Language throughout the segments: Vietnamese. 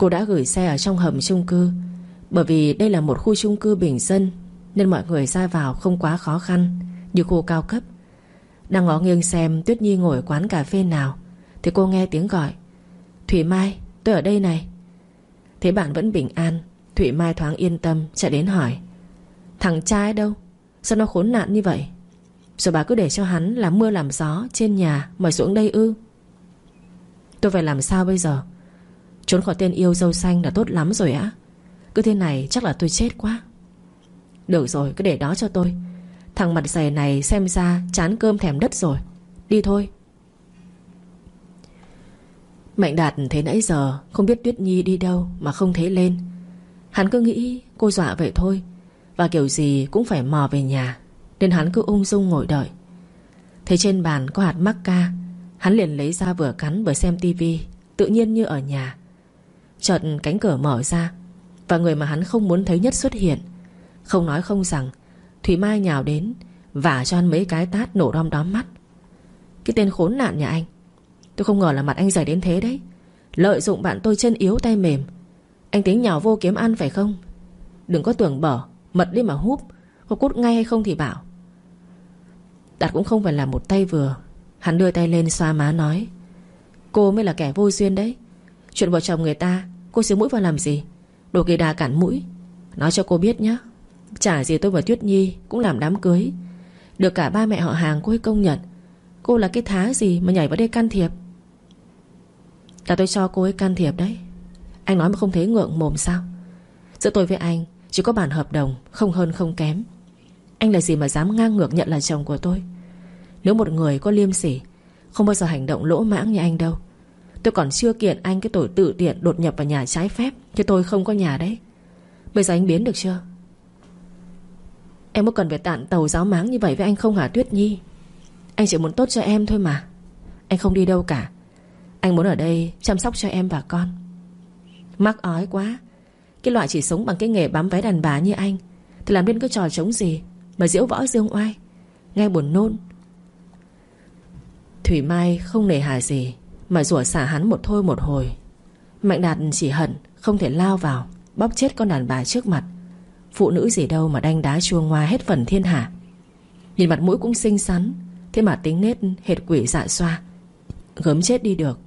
Cô đã gửi xe ở trong hầm chung cư. Bởi vì đây là một khu chung cư bình dân, Nên mọi người ra vào không quá khó khăn, Như khu cao cấp. Đang ngó nghiêng xem Tuyết Nhi ngồi quán cà phê nào, Thì cô nghe tiếng gọi, Thủy Mai, tôi ở đây này. Thế bạn vẫn bình an, Thủy Mai thoáng yên tâm, chạy đến hỏi, Thằng trai đâu? Sao nó khốn nạn như vậy? Rồi bà cứ để cho hắn làm mưa làm gió Trên nhà mời xuống đây ư? Tôi phải làm sao bây giờ? Trốn khỏi tên yêu dâu xanh là tốt lắm rồi á Cứ thế này chắc là tôi chết quá. Được rồi, cứ để đó cho tôi. Thằng mặt dày này xem ra Chán cơm thèm đất rồi. Đi thôi. Mạnh Đạt thấy nãy giờ Không biết Tuyết Nhi đi đâu Mà không thấy lên. Hắn cứ nghĩ cô dọa vậy thôi, Và kiểu gì cũng phải mò về nhà, Nên hắn cứ ung dung ngồi đợi. Thấy trên bàn có hạt mắc ca, Hắn liền lấy ra vừa cắn vừa xem tivi, Tự nhiên như ở nhà. Chợt cánh cửa mở ra Và người mà hắn không muốn thấy nhất xuất hiện. Không nói không rằng, Thủy Mai nhào đến, Vả cho hắn mấy cái tát nổ đom đóm mắt. Cái tên khốn nạn nhà anh, Tôi không ngờ là mặt anh dày đến thế đấy. Lợi dụng bạn tôi chân yếu tay mềm, Anh tính nhào vô kiếm ăn phải không? Đừng có tưởng bở, Mật đi mà húp, Có cút ngay hay không thì bảo. Đạt cũng không phải là một tay vừa, Hắn đưa tay lên xoa má nói, Cô mới là kẻ vô duyên đấy. Chuyện vợ chồng người ta, Cô xíu mũi vào làm gì? Đồ kỳ đà cản mũi. Nói cho cô biết nhé Chả gì tôi và Tuyết Nhi cũng làm đám cưới. Được cả ba mẹ họ hàng cô ấy công nhận. Cô là cái thá gì mà nhảy vào đây can thiệp? Là tôi cho cô ấy can thiệp đấy. Anh nói mà không thấy ngượng mồm sao? Giữa tôi với anh, Chỉ có bản hợp đồng, Không hơn không kém. Anh là gì mà dám ngang ngược nhận là chồng của tôi? Nếu một người có liêm sỉ, Không bao giờ hành động lỗ mãng như anh đâu. Tôi còn chưa kiện anh cái tội tự tiện Đột nhập vào nhà trái phép, Chứ tôi không có nhà đấy. Bây giờ anh biến được chưa? Em có cần phải tạn tàu giáo máng như vậy với anh không hả Tuyết Nhi? Anh chỉ muốn tốt cho em thôi mà. Anh không đi đâu cả. Anh muốn ở đây chăm sóc cho em và con. Mắc ói quá. Cái loại chỉ sống bằng cái nghề bám váy đàn bà như anh, Thì làm nên cái trò chống gì Mà diễu võ dương oai, Nghe buồn nôn. Thủy Mai không nề hà gì. Mà rủa xả hắn một thôi một hồi. Mạnh Đạt chỉ hận, Không thể lao vào, Bóp chết con đàn bà trước mặt. Phụ nữ gì đâu mà đanh đá chua ngoa hết phần thiên hạ. Nhìn mặt mũi cũng xinh xắn, Thế mà tính nết hệt quỷ dạ xoa. Gớm chết đi được.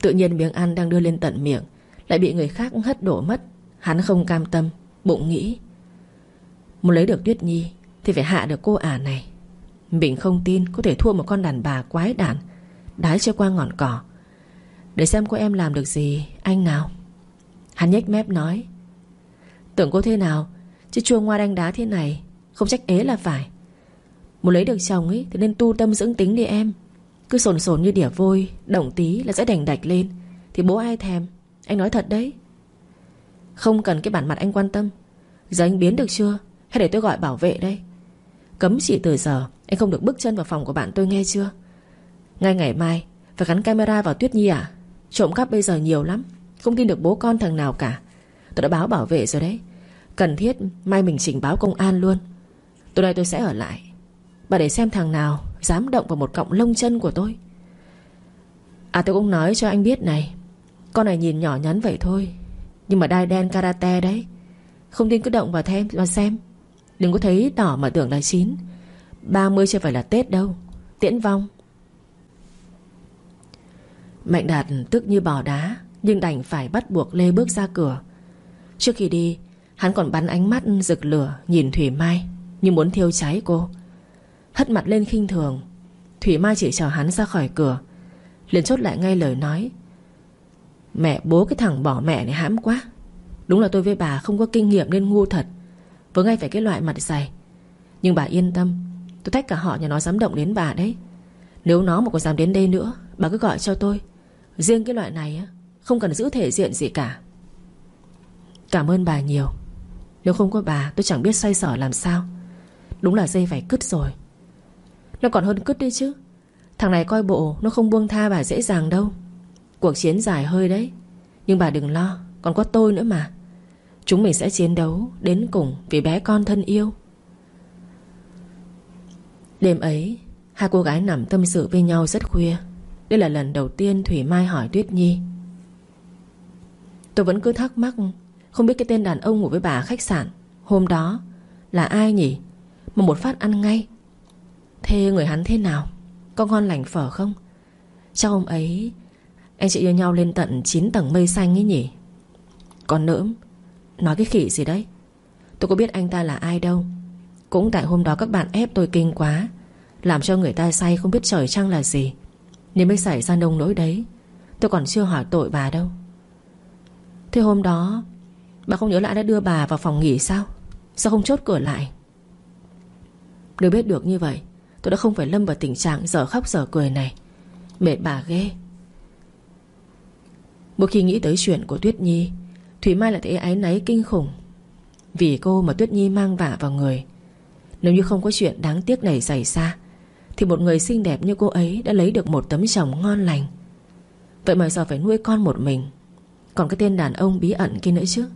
Tự nhiên miếng ăn đang đưa lên tận miệng, Lại bị người khác hất đổ mất. Hắn không cam tâm, Bụng nghĩ. Muốn lấy được Tuyết Nhi Thì phải hạ được cô ả này. Mình không tin có thể thua một con đàn bà quái đản. Đái cho qua ngọn cỏ. Để xem cô em làm được gì, Anh nào? Hắn nhếch mép nói. Tưởng cô thế nào, Chứ chua ngoa đanh đá thế này, Không trách ế là phải. Muốn lấy được chồng ấy thì nên tu tâm dưỡng tính đi em. Cứ sồn sồn như đỉa vôi, Động tí là sẽ đành đạch lên. Thì bố ai thèm, Anh nói thật đấy. Không cần cái bản mặt anh quan tâm. Giờ anh biến được chưa? Hay để tôi gọi bảo vệ đây? Cấm chỉ từ giờ, Anh không được bước chân vào phòng của bạn tôi nghe chưa? Ngay ngày mai, Phải gắn camera vào Tuyết Nhi à? Trộm cắp bây giờ nhiều lắm, Không tin được bố con thằng nào cả. Tôi đã báo bảo vệ rồi đấy. Cần thiết mai mình trình báo công an luôn. Tối nay tôi sẽ ở lại. Bà để xem thằng nào Dám động vào một cọng lông chân của tôi. À tôi cũng nói cho anh biết này. Con này nhìn nhỏ nhắn vậy thôi, Nhưng mà đai đen karate đấy. Không tin cứ động vào thêm và xem. Đừng có thấy đỏ mà tưởng là chín. 30 chưa phải là Tết đâu. Tiễn vong. Mạnh Đạt tức như bò đá, Nhưng đành phải bắt buộc Lê bước ra cửa. Trước khi đi, Hắn còn bắn ánh mắt rực lửa, Nhìn Thủy Mai, Như muốn thiêu cháy cô. Hất mặt lên khinh thường, Thủy Mai chỉ chờ hắn ra khỏi cửa, liền chốt lại ngay lời nói. Mẹ bố cái thằng bỏ mẹ này hãm quá. Đúng là tôi với bà không có kinh nghiệm nên ngu thật Vừa ngay phải cái loại mặt dày. Nhưng bà yên tâm, Tôi thách cả họ nhà nó dám động đến bà đấy. Nếu nó mà còn dám đến đây nữa, Bà cứ gọi cho tôi. Riêng cái loại này Không cần giữ thể diện gì cả. Cảm ơn bà nhiều. Nếu không có bà, tôi chẳng biết xoay sở làm sao. Đúng là dây phải cứt rồi. Nó còn hơn cứt đi chứ. Thằng này coi bộ, nó không buông tha bà dễ dàng đâu. Cuộc chiến dài hơi đấy. Nhưng bà đừng lo, Còn có tôi nữa mà. Chúng mình sẽ chiến đấu, Đến cùng vì bé con thân yêu. Đêm ấy, Hai cô gái nằm tâm sự với nhau rất khuya. Đây là lần đầu tiên Thủy Mai hỏi Tuyết Nhi. Tôi vẫn cứ thắc mắc Không biết cái tên đàn ông ngủ với bà khách sạn Hôm đó là ai nhỉ? Mà một phát ăn ngay. Thế người hắn thế nào? Có ngon lành phở không? Chắc hôm ấy Anh chị yêu nhau lên tận 9 tầng mây xanh ấy nhỉ? Còn nỡm, Nói cái khỉ gì đấy? Tôi có biết anh ta là ai đâu. Cũng tại hôm đó các bạn ép tôi kinh quá, Làm cho người ta say không biết trời trăng là gì. Nên mới xảy ra nông nỗi đấy. Tôi còn chưa hỏi tội bà đâu. Thế hôm đó, Bà không nhớ lại đã đưa bà vào phòng nghỉ sao? Sao không chốt cửa lại? Nếu biết được như vậy, Tôi đã không phải lâm vào tình trạng giờ khóc giờ cười này. Mệt bà ghê. Mỗi khi nghĩ tới chuyện của Tuyết Nhi, Thủy Mai lại thấy ái náy kinh khủng. Vì cô mà Tuyết Nhi mang vả vào người, Nếu như không có chuyện đáng tiếc này xảy ra thì một người xinh đẹp như cô ấy Đã lấy được một tấm chồng ngon lành. Vậy mà giờ phải nuôi con một mình. Còn cái tên đàn ông bí ẩn kia nữa chứ?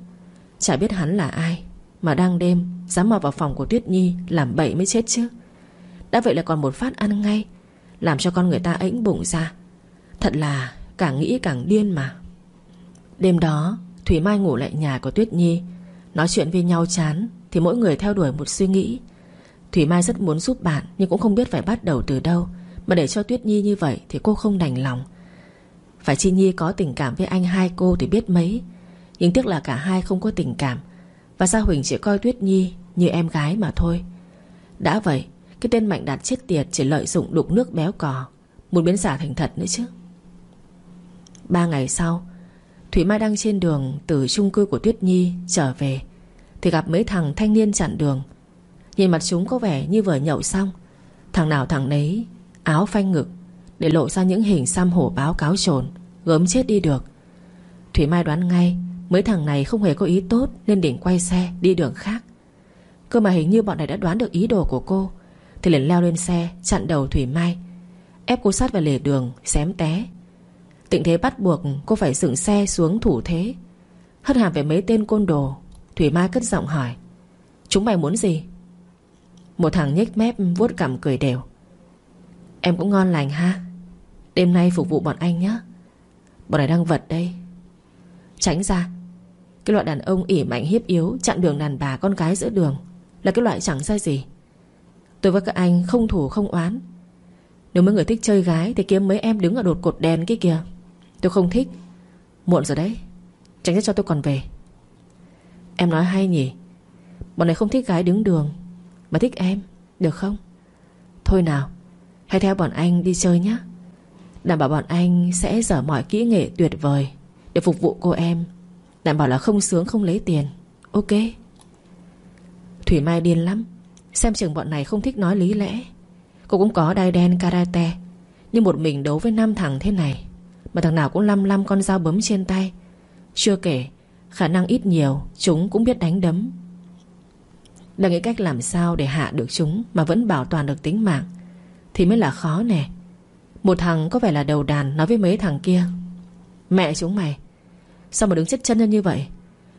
Chả biết hắn là ai, Mà đang đêm, Dám mò vào phòng của Tuyết Nhi Làm bậy mới chết chứ. Đã vậy là còn một phát ăn ngay, Làm cho con người ta ĩnh bụng ra. Thật là càng nghĩ càng điên mà. Đêm đó, Thủy Mai ngủ lại nhà của Tuyết Nhi. Nói chuyện với nhau chán, Thì mỗi người theo đuổi một suy nghĩ. Thủy Mai rất muốn giúp bạn, Nhưng cũng không biết phải bắt đầu từ đâu. Mà để cho Tuyết Nhi như vậy Thì cô không đành lòng. Phải Chi Nhi có tình cảm với anh hai cô thì biết mấy. Nhưng tiếc là cả hai không có tình cảm. Và Gia Huỳnh chỉ coi Tuyết Nhi Như em gái mà thôi? Đã vậy, Cái tên Mạnh Đạt chết tiệt Chỉ lợi dụng đục nước béo cò. Muốn biến giả thành thật nữa chứ. Ba ngày sau, Thủy Mai đang trên đường Từ chung cư của Tuyết Nhi trở về. Thì gặp mấy thằng thanh niên chặn đường. Nhìn mặt chúng có vẻ như vừa nhậu xong. Thằng nào thằng nấy, Áo phanh ngực, Để lộ ra những hình xăm hổ báo cáo trồn, Gớm chết đi được. Thủy Mai đoán ngay, Mấy thằng này không hề có ý tốt Nên định quay xe đi đường khác. Cơ mà hình như bọn này đã đoán được ý đồ của cô, Thì liền leo lên xe, chặn đầu Thủy Mai, Ép cô sát vào lề đường, Xém té. Tịnh thế bắt buộc cô phải dựng xe xuống thủ thế. Hất hàm về mấy tên côn đồ, Thủy Mai cất giọng hỏi, Chúng mày muốn gì? Một thằng nhếch mép, vuốt cằm cười đều. Em cũng ngon lành ha. Đêm nay phục vụ bọn anh nhé Bọn này đang vật đây. Tránh ra. Cái loại đàn ông ỉ mạnh hiếp yếu, Chặn đường đàn bà con gái giữa đường Là cái loại chẳng ra gì. Tôi với các anh không thủ không oán. Nếu mấy người thích chơi gái Thì kiếm mấy em đứng ở đột cột đèn kia kìa. Tôi không thích. Muộn rồi đấy. Tránh ra cho tôi còn về. Em nói hay nhỉ. Bọn này không thích gái đứng đường. Mà thích em, Được không? Thôi nào, Hãy theo bọn anh đi chơi nhé Đảm bảo bọn anh sẽ dở mọi kỹ nghệ tuyệt vời Để phục vụ cô em. Đảm bảo là không sướng, không lấy tiền. Ok. Thủy Mai điên lắm. Xem chừng bọn này không thích nói lý lẽ. Cô cũng có đai đen karate, Nhưng một mình đấu với năm thằng thế này, mà thằng nào cũng lăm lăm con dao bấm trên tay. Chưa kể, Khả năng ít nhiều, Chúng cũng biết đánh đấm. Đang nghĩ cách làm sao để hạ được chúng Mà vẫn bảo toàn được tính mạng, Thì mới là khó nè. Một thằng có vẻ là đầu đàn Nói với mấy thằng kia, Mẹ chúng mày, Sao mà đứng chết chân như vậy?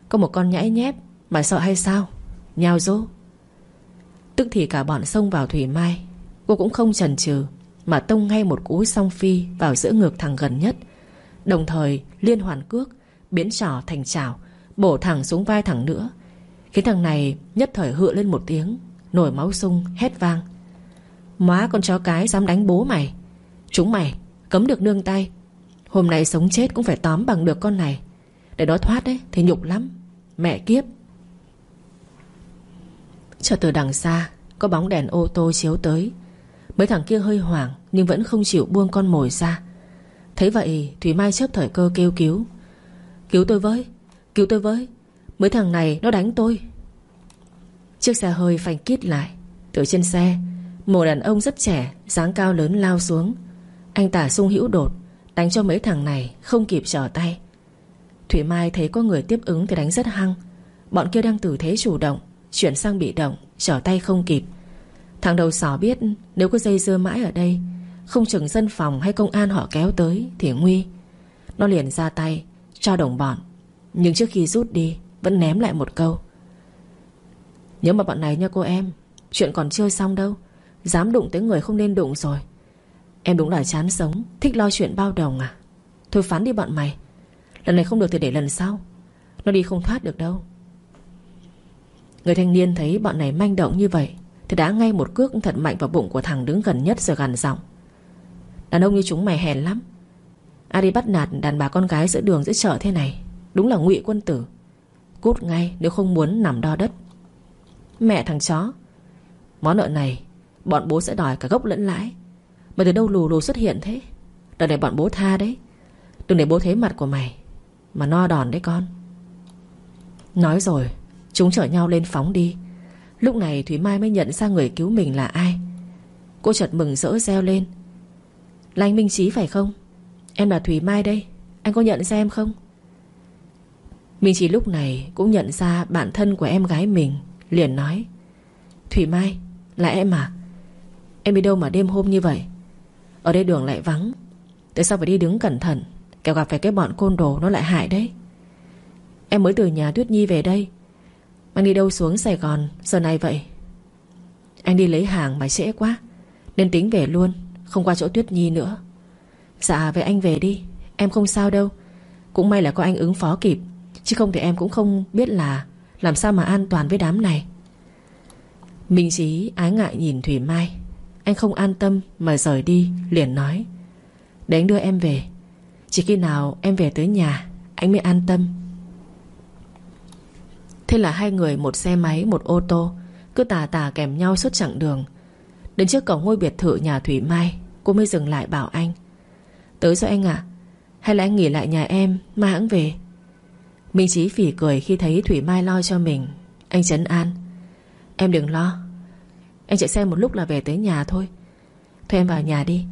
Có một con nhãi nhép Mà sợ hay sao? Nhào dô. Tức thì cả bọn xông vào Thủy Mai. Cô cũng không chần chừ Mà tông ngay một cú song phi Vào giữa ngược thằng gần nhất, Đồng thời liên hoàn cước, Biến trò thành chảo, Bổ thẳng xuống vai thằng nữa Khiến thằng này nhất thời hựa lên một tiếng, Nổi máu sung, hét vang. Móa con chó cái dám đánh bố mày. Chúng mày, cấm được nương tay. Hôm nay sống chết cũng phải tóm bằng được con này. Để nó thoát đấy Thì nhục lắm. Mẹ kiếp. Chợt từ đằng xa, Có bóng đèn ô tô chiếu tới. Mấy thằng kia hơi hoảng, Nhưng vẫn không chịu buông con mồi ra. Thấy vậy, Thủy Mai chớp thời cơ kêu cứu. Cứu tôi với, Cứu tôi với. Mấy thằng này nó đánh tôi. Chiếc xe hơi phanh kít lại. Từ trên xe, Một đàn ông rất trẻ, dáng cao lớn lao xuống. Anh ta sung hữu đột, Đánh cho mấy thằng này không kịp trở tay. Thủy Mai thấy có người tiếp ứng Thì đánh rất hăng. Bọn kia đang từ thế chủ động, Chuyển sang bị động, Trở tay không kịp. Thằng đầu sỏ biết nếu có dây dưa mãi ở đây, không chừng dân phòng hay công an họ kéo tới Thì nguy. Nó liền ra tay, cho đồng bọn. Nhưng trước khi rút đi, Vẫn ném lại một câu. Nhớ mà bọn này nha cô em. Chuyện còn chưa xong đâu. Dám đụng tới người không nên đụng rồi. Em đúng là chán sống. Thích lo chuyện bao đồng à? Thôi phán đi bọn mày. Lần này không được thì để lần sau. Nó đi không thoát được đâu. Người thanh niên thấy bọn này manh động như vậy, Thì đã ngay một cước thật mạnh vào bụng của thằng đứng gần nhất rồi gằn giọng. Đàn ông như chúng mày hèn lắm. Ai đi bắt nạt đàn bà con gái giữa đường giữa chợ thế này? Đúng là ngụy quân tử. Cút ngay nếu không muốn nằm đo đất. Mẹ thằng chó. Món nợ này, Bọn bố sẽ đòi cả gốc lẫn lãi. Mày từ đâu lù lù xuất hiện thế? Đợt này bọn bố tha đấy. Đừng để bố thấy mặt của mày, Mà no đòn đấy con. Nói rồi, Chúng chở nhau lên phóng đi. Lúc này Thúy Mai mới nhận ra người cứu mình là ai. Cô chợt mừng rỡ reo lên. Là anh Minh Trí phải không? Em là Thúy Mai đây, Anh có nhận ra em không? Minh Trí lúc này cũng nhận ra Bạn thân của em gái mình. Liền nói, Thủy Mai, là em à? Em đi đâu mà đêm hôm như vậy? Ở đây đường lại vắng. Tại sao phải đi đứng cẩn thận? Kẻo gặp phải cái bọn côn đồ nó lại hại đấy. Em mới từ nhà Tuyết Nhi về đây. Anh đi đâu xuống Sài Gòn Giờ này vậy? Anh đi lấy hàng mà trễ quá, Nên tính về luôn, Không qua chỗ Tuyết Nhi nữa. Dạ vậy anh về đi, Em không sao đâu. Cũng may là có anh ứng phó kịp, Chứ không thì em cũng không biết là làm sao mà an toàn với đám này? Minh Chí ái ngại nhìn Thủy Mai. Anh không an tâm mà rời đi, Liền nói, Để anh đưa em về. Chỉ khi nào em về tới nhà, Anh mới an tâm. Thế là hai người một xe máy, một ô tô, Cứ tà tà kèm nhau suốt chặng đường. Đến trước cổng ngôi biệt thự nhà Thủy Mai, Cô mới dừng lại bảo anh, Tới rồi anh ạ. Hay là anh nghỉ lại nhà em, Mai hãng về. Minh Chí phỉ cười khi thấy Thủy Mai lo cho mình. Anh Trấn an. Em đừng lo. Anh chạy xe một lúc là về tới nhà thôi. Thôi em vào nhà đi.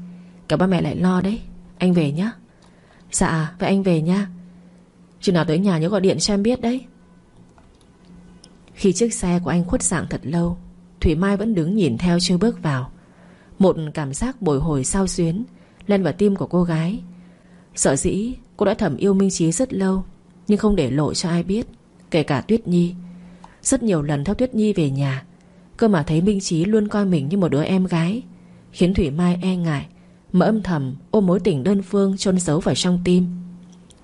Cả ba mẹ lại lo đấy. Anh về nhé Dạ vậy anh về nha. Chừng nào tới nhà nhớ gọi điện cho em biết đấy. Khi chiếc xe của anh khuất dạng thật lâu, Thủy Mai vẫn đứng nhìn theo chưa bước vào. Một cảm giác bồi hồi sao xuyến Lên vào tim của cô gái. Sợ dĩ, cô đã thầm yêu Minh Chí rất lâu. Nhưng không để lộ cho ai biết, Kể cả Tuyết Nhi. Rất nhiều lần theo Tuyết Nhi về nhà, Cơ mà thấy Minh Trí luôn coi mình như một đứa em gái, Khiến Thủy Mai e ngại, Mà âm thầm ôm mối tình đơn phương chôn giấu vào trong tim.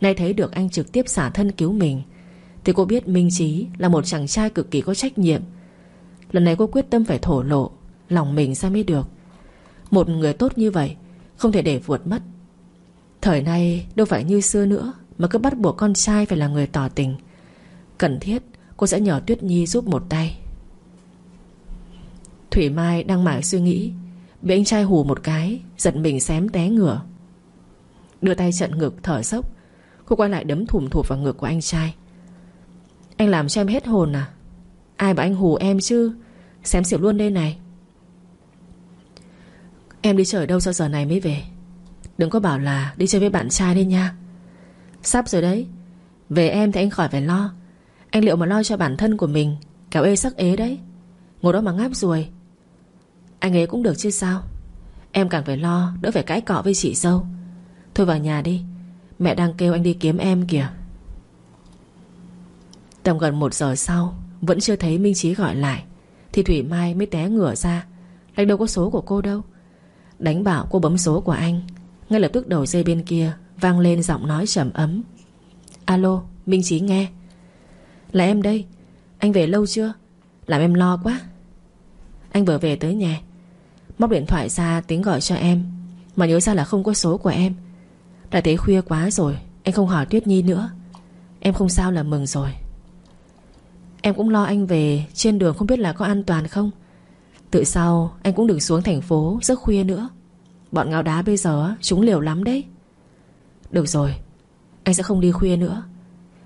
Nay thấy được anh trực tiếp xả thân cứu mình, Thì cô biết Minh Trí là một chàng trai cực kỳ có trách nhiệm. Lần này cô quyết tâm phải thổ lộ, Lòng mình ra mới được. Một người tốt như vậy, Không thể để vuột mất. Thời nay đâu phải như xưa nữa. Mà cứ bắt buộc con trai phải là người tỏ tình. Cần thiết, cô sẽ nhờ Tuyết Nhi giúp một tay. Thủy Mai đang mải suy nghĩ, Bị anh trai hù một cái Giận mình xém té ngửa. Đưa tay trận ngực thở sốc Cô quay lại đấm thùm thụp vào ngực của anh trai. Anh làm cho em hết hồn à? Ai bảo anh hù em chứ? Xém xỉu luôn đây này. Em đi chơi đâu sao giờ này mới về? Đừng có bảo là đi chơi với bạn trai đi nha. Sắp rồi đấy. Về em thì anh khỏi phải lo. Anh liệu mà lo cho bản thân của mình Kéo ê sắc ế đấy. Ngồi đó mà ngáp ruồi. Anh ấy cũng được chứ sao? Em càng phải lo, đỡ phải cãi cọ với chị dâu Thôi vào nhà đi. Mẹ đang kêu anh đi kiếm em kìa. Tầm gần một giờ sau, Vẫn chưa thấy Minh Trí gọi lại, Thì Thủy Mai mới té ngửa ra. Lại đâu có số của cô đâu. Đánh bảo cô bấm số của anh, Ngay lập tức đầu dây bên kia. Vang lên giọng nói trầm ấm. Alo, Minh Trí nghe. Là em đây. Anh về lâu chưa? Làm em lo quá. Anh vừa về tới nhà. Móc điện thoại ra tiếng gọi cho em. Mà nhớ ra là không có số của em. Đã thấy khuya quá rồi, Anh không hỏi Tuyết Nhi nữa. Em không sao là mừng rồi. Em cũng lo anh về, Trên đường không biết là có an toàn không. Tự sau, anh cũng đừng xuống thành phố, Rất khuya nữa. Bọn ngáo đá bây giờ chúng liều lắm đấy. Được rồi, Anh sẽ không đi khuya nữa.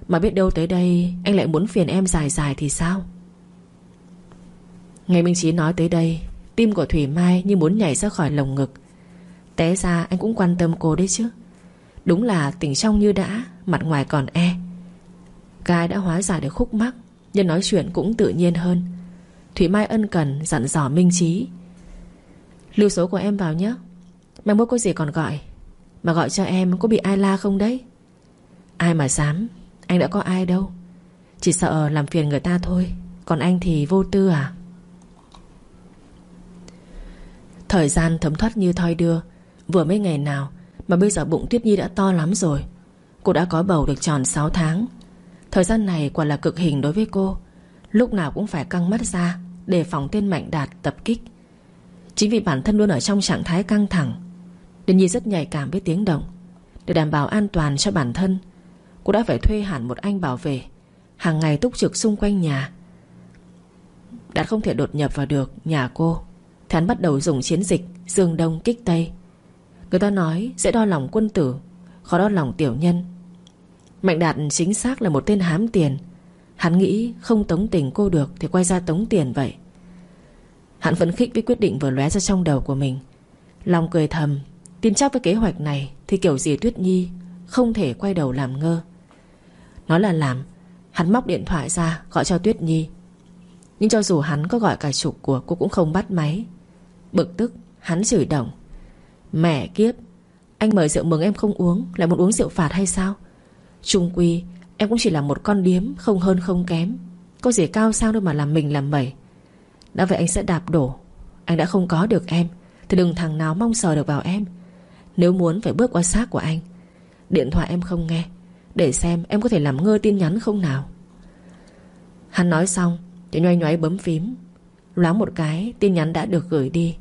Mà biết đâu tới đây Anh lại muốn phiền em dài dài thì sao? Ngày Minh Chí nói tới đây, Tim của Thủy Mai như muốn nhảy ra khỏi lồng ngực. Té ra anh cũng quan tâm cô đấy chứ. Đúng là tỉnh trong như đã, Mặt ngoài còn e. Cái đã hóa giải được khúc mắc, Nhưng nói chuyện cũng tự nhiên hơn. Thủy Mai ân cần dặn dò Minh Chí. Lưu số của em vào nhé. Mai mốt có gì còn gọi mà gọi cho em có bị ai la không đấy? Ai mà dám, Anh đã có ai đâu. Chỉ sợ làm phiền người ta thôi, Còn anh thì vô tư à? Thời gian thấm thoát như thoi đưa, Vừa mấy ngày nào Mà bây giờ bụng Tuyết Nhi đã to lắm rồi. Cô đã có bầu được tròn 6 tháng. Thời gian này quả là cực hình đối với cô. Lúc nào cũng phải căng mắt ra Để phòng tên Mạnh Đạt tập kích. Chính vì bản thân luôn ở trong trạng thái căng thẳng nên Nhi rất nhạy cảm với tiếng động. Để đảm bảo an toàn cho bản thân, Cô đã phải thuê hẳn một anh bảo vệ, Hàng ngày túc trực xung quanh nhà. Đạt không thể đột nhập vào được nhà cô, Thì hắn bắt đầu dùng chiến dịch Dương Đông kích Tây. Người ta nói dễ đo lòng quân tử, Khó đo lòng tiểu nhân. Mạnh Đạt chính xác là một tên hám tiền. Hắn nghĩ không tống tình cô được Thì quay ra tống tiền vậy. Hắn phấn khích với quyết định vừa lóe ra trong đầu của mình. Lòng cười thầm Tin chắc với kế hoạch này Thì kiểu gì Tuyết Nhi Không thể quay đầu làm ngơ. Nói là làm, Hắn móc điện thoại ra gọi cho Tuyết Nhi. Nhưng cho dù hắn có gọi cả chục của, Cô cũng không bắt máy. Bực tức, hắn chửi động Mẹ kiếp, Anh mời rượu mừng em không uống, Lại muốn uống rượu phạt hay sao? Trung quy, em cũng chỉ là một con điếm, Không hơn không kém. Có gì cao sao đâu mà làm mình làm mẩy. Đã vậy anh sẽ đạp đổ. Anh đã không có được em, Thì đừng thằng nào mong sờ được vào em. Nếu muốn phải bước qua xác của anh, Điện thoại em không nghe, Để xem em có thể làm ngơ tin nhắn không nào. Hắn nói xong, Thì nhoay nhoáy bấm phím, Loáng một cái tin nhắn đã được gửi đi.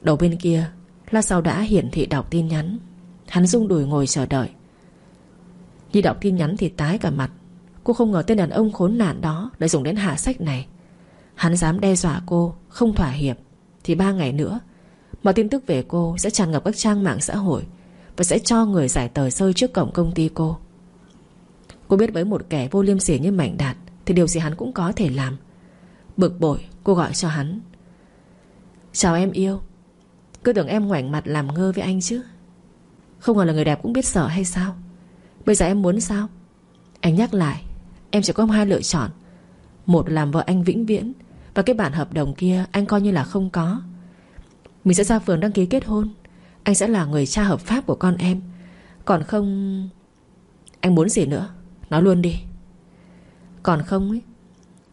Đầu bên kia, Là sau đã hiển thị đọc tin nhắn. Hắn rung đùi ngồi chờ đợi. Nhi đọc tin nhắn thì tái cả mặt. Cô không ngờ tên đàn ông khốn nạn đó Lại dùng đến hạ sách này. Hắn dám đe dọa cô, Không thỏa hiệp. Thì ba ngày nữa Mọi tin tức về cô sẽ tràn ngập các trang mạng xã hội Và sẽ cho người giải tờ rơi trước cổng công ty cô. Cô biết với một kẻ vô liêm sỉ như Mạnh Đạt Thì điều gì hắn cũng có thể làm. Bực bội, cô gọi cho hắn. Chào em yêu, Cứ tưởng em ngoảnh mặt làm ngơ với anh chứ. Không ngờ là người đẹp cũng biết sợ hay sao? Bây giờ em muốn sao? Anh nhắc lại, Em chỉ có hai lựa chọn. Một làm vợ anh vĩnh viễn Và cái bản hợp đồng kia anh coi như là không có. Mình sẽ ra phường đăng ký kết hôn. Anh sẽ là người cha hợp pháp của con em. Còn không, Anh muốn gì nữa? Nói luôn đi. Còn không ấy,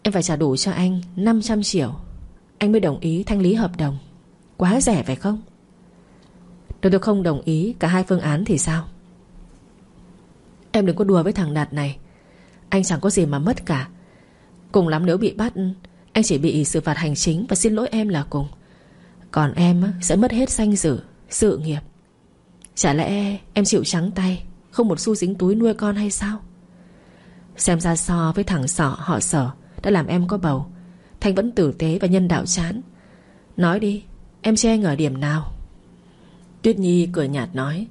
Em phải trả đủ cho anh 500 triệu. Anh mới đồng ý thanh lý hợp đồng. Quá rẻ phải không? Nếu tôi không đồng ý cả hai phương án thì sao? Em đừng có đùa với thằng Đạt này. Anh chẳng có gì mà mất cả. Cùng lắm nếu bị bắt, Anh chỉ bị xử phạt hành chính Và xin lỗi em là cùng. Còn em sẽ mất hết danh dự, Sự nghiệp. Chả lẽ em chịu trắng tay, Không một xu dính túi nuôi con hay sao? Xem ra so với thằng sọ họ sở Đã làm em có bầu. Thanh vẫn tử tế và nhân đạo chán. Nói đi, Em che ngờ điểm nào? Tuyết Nhi cười nhạt nói,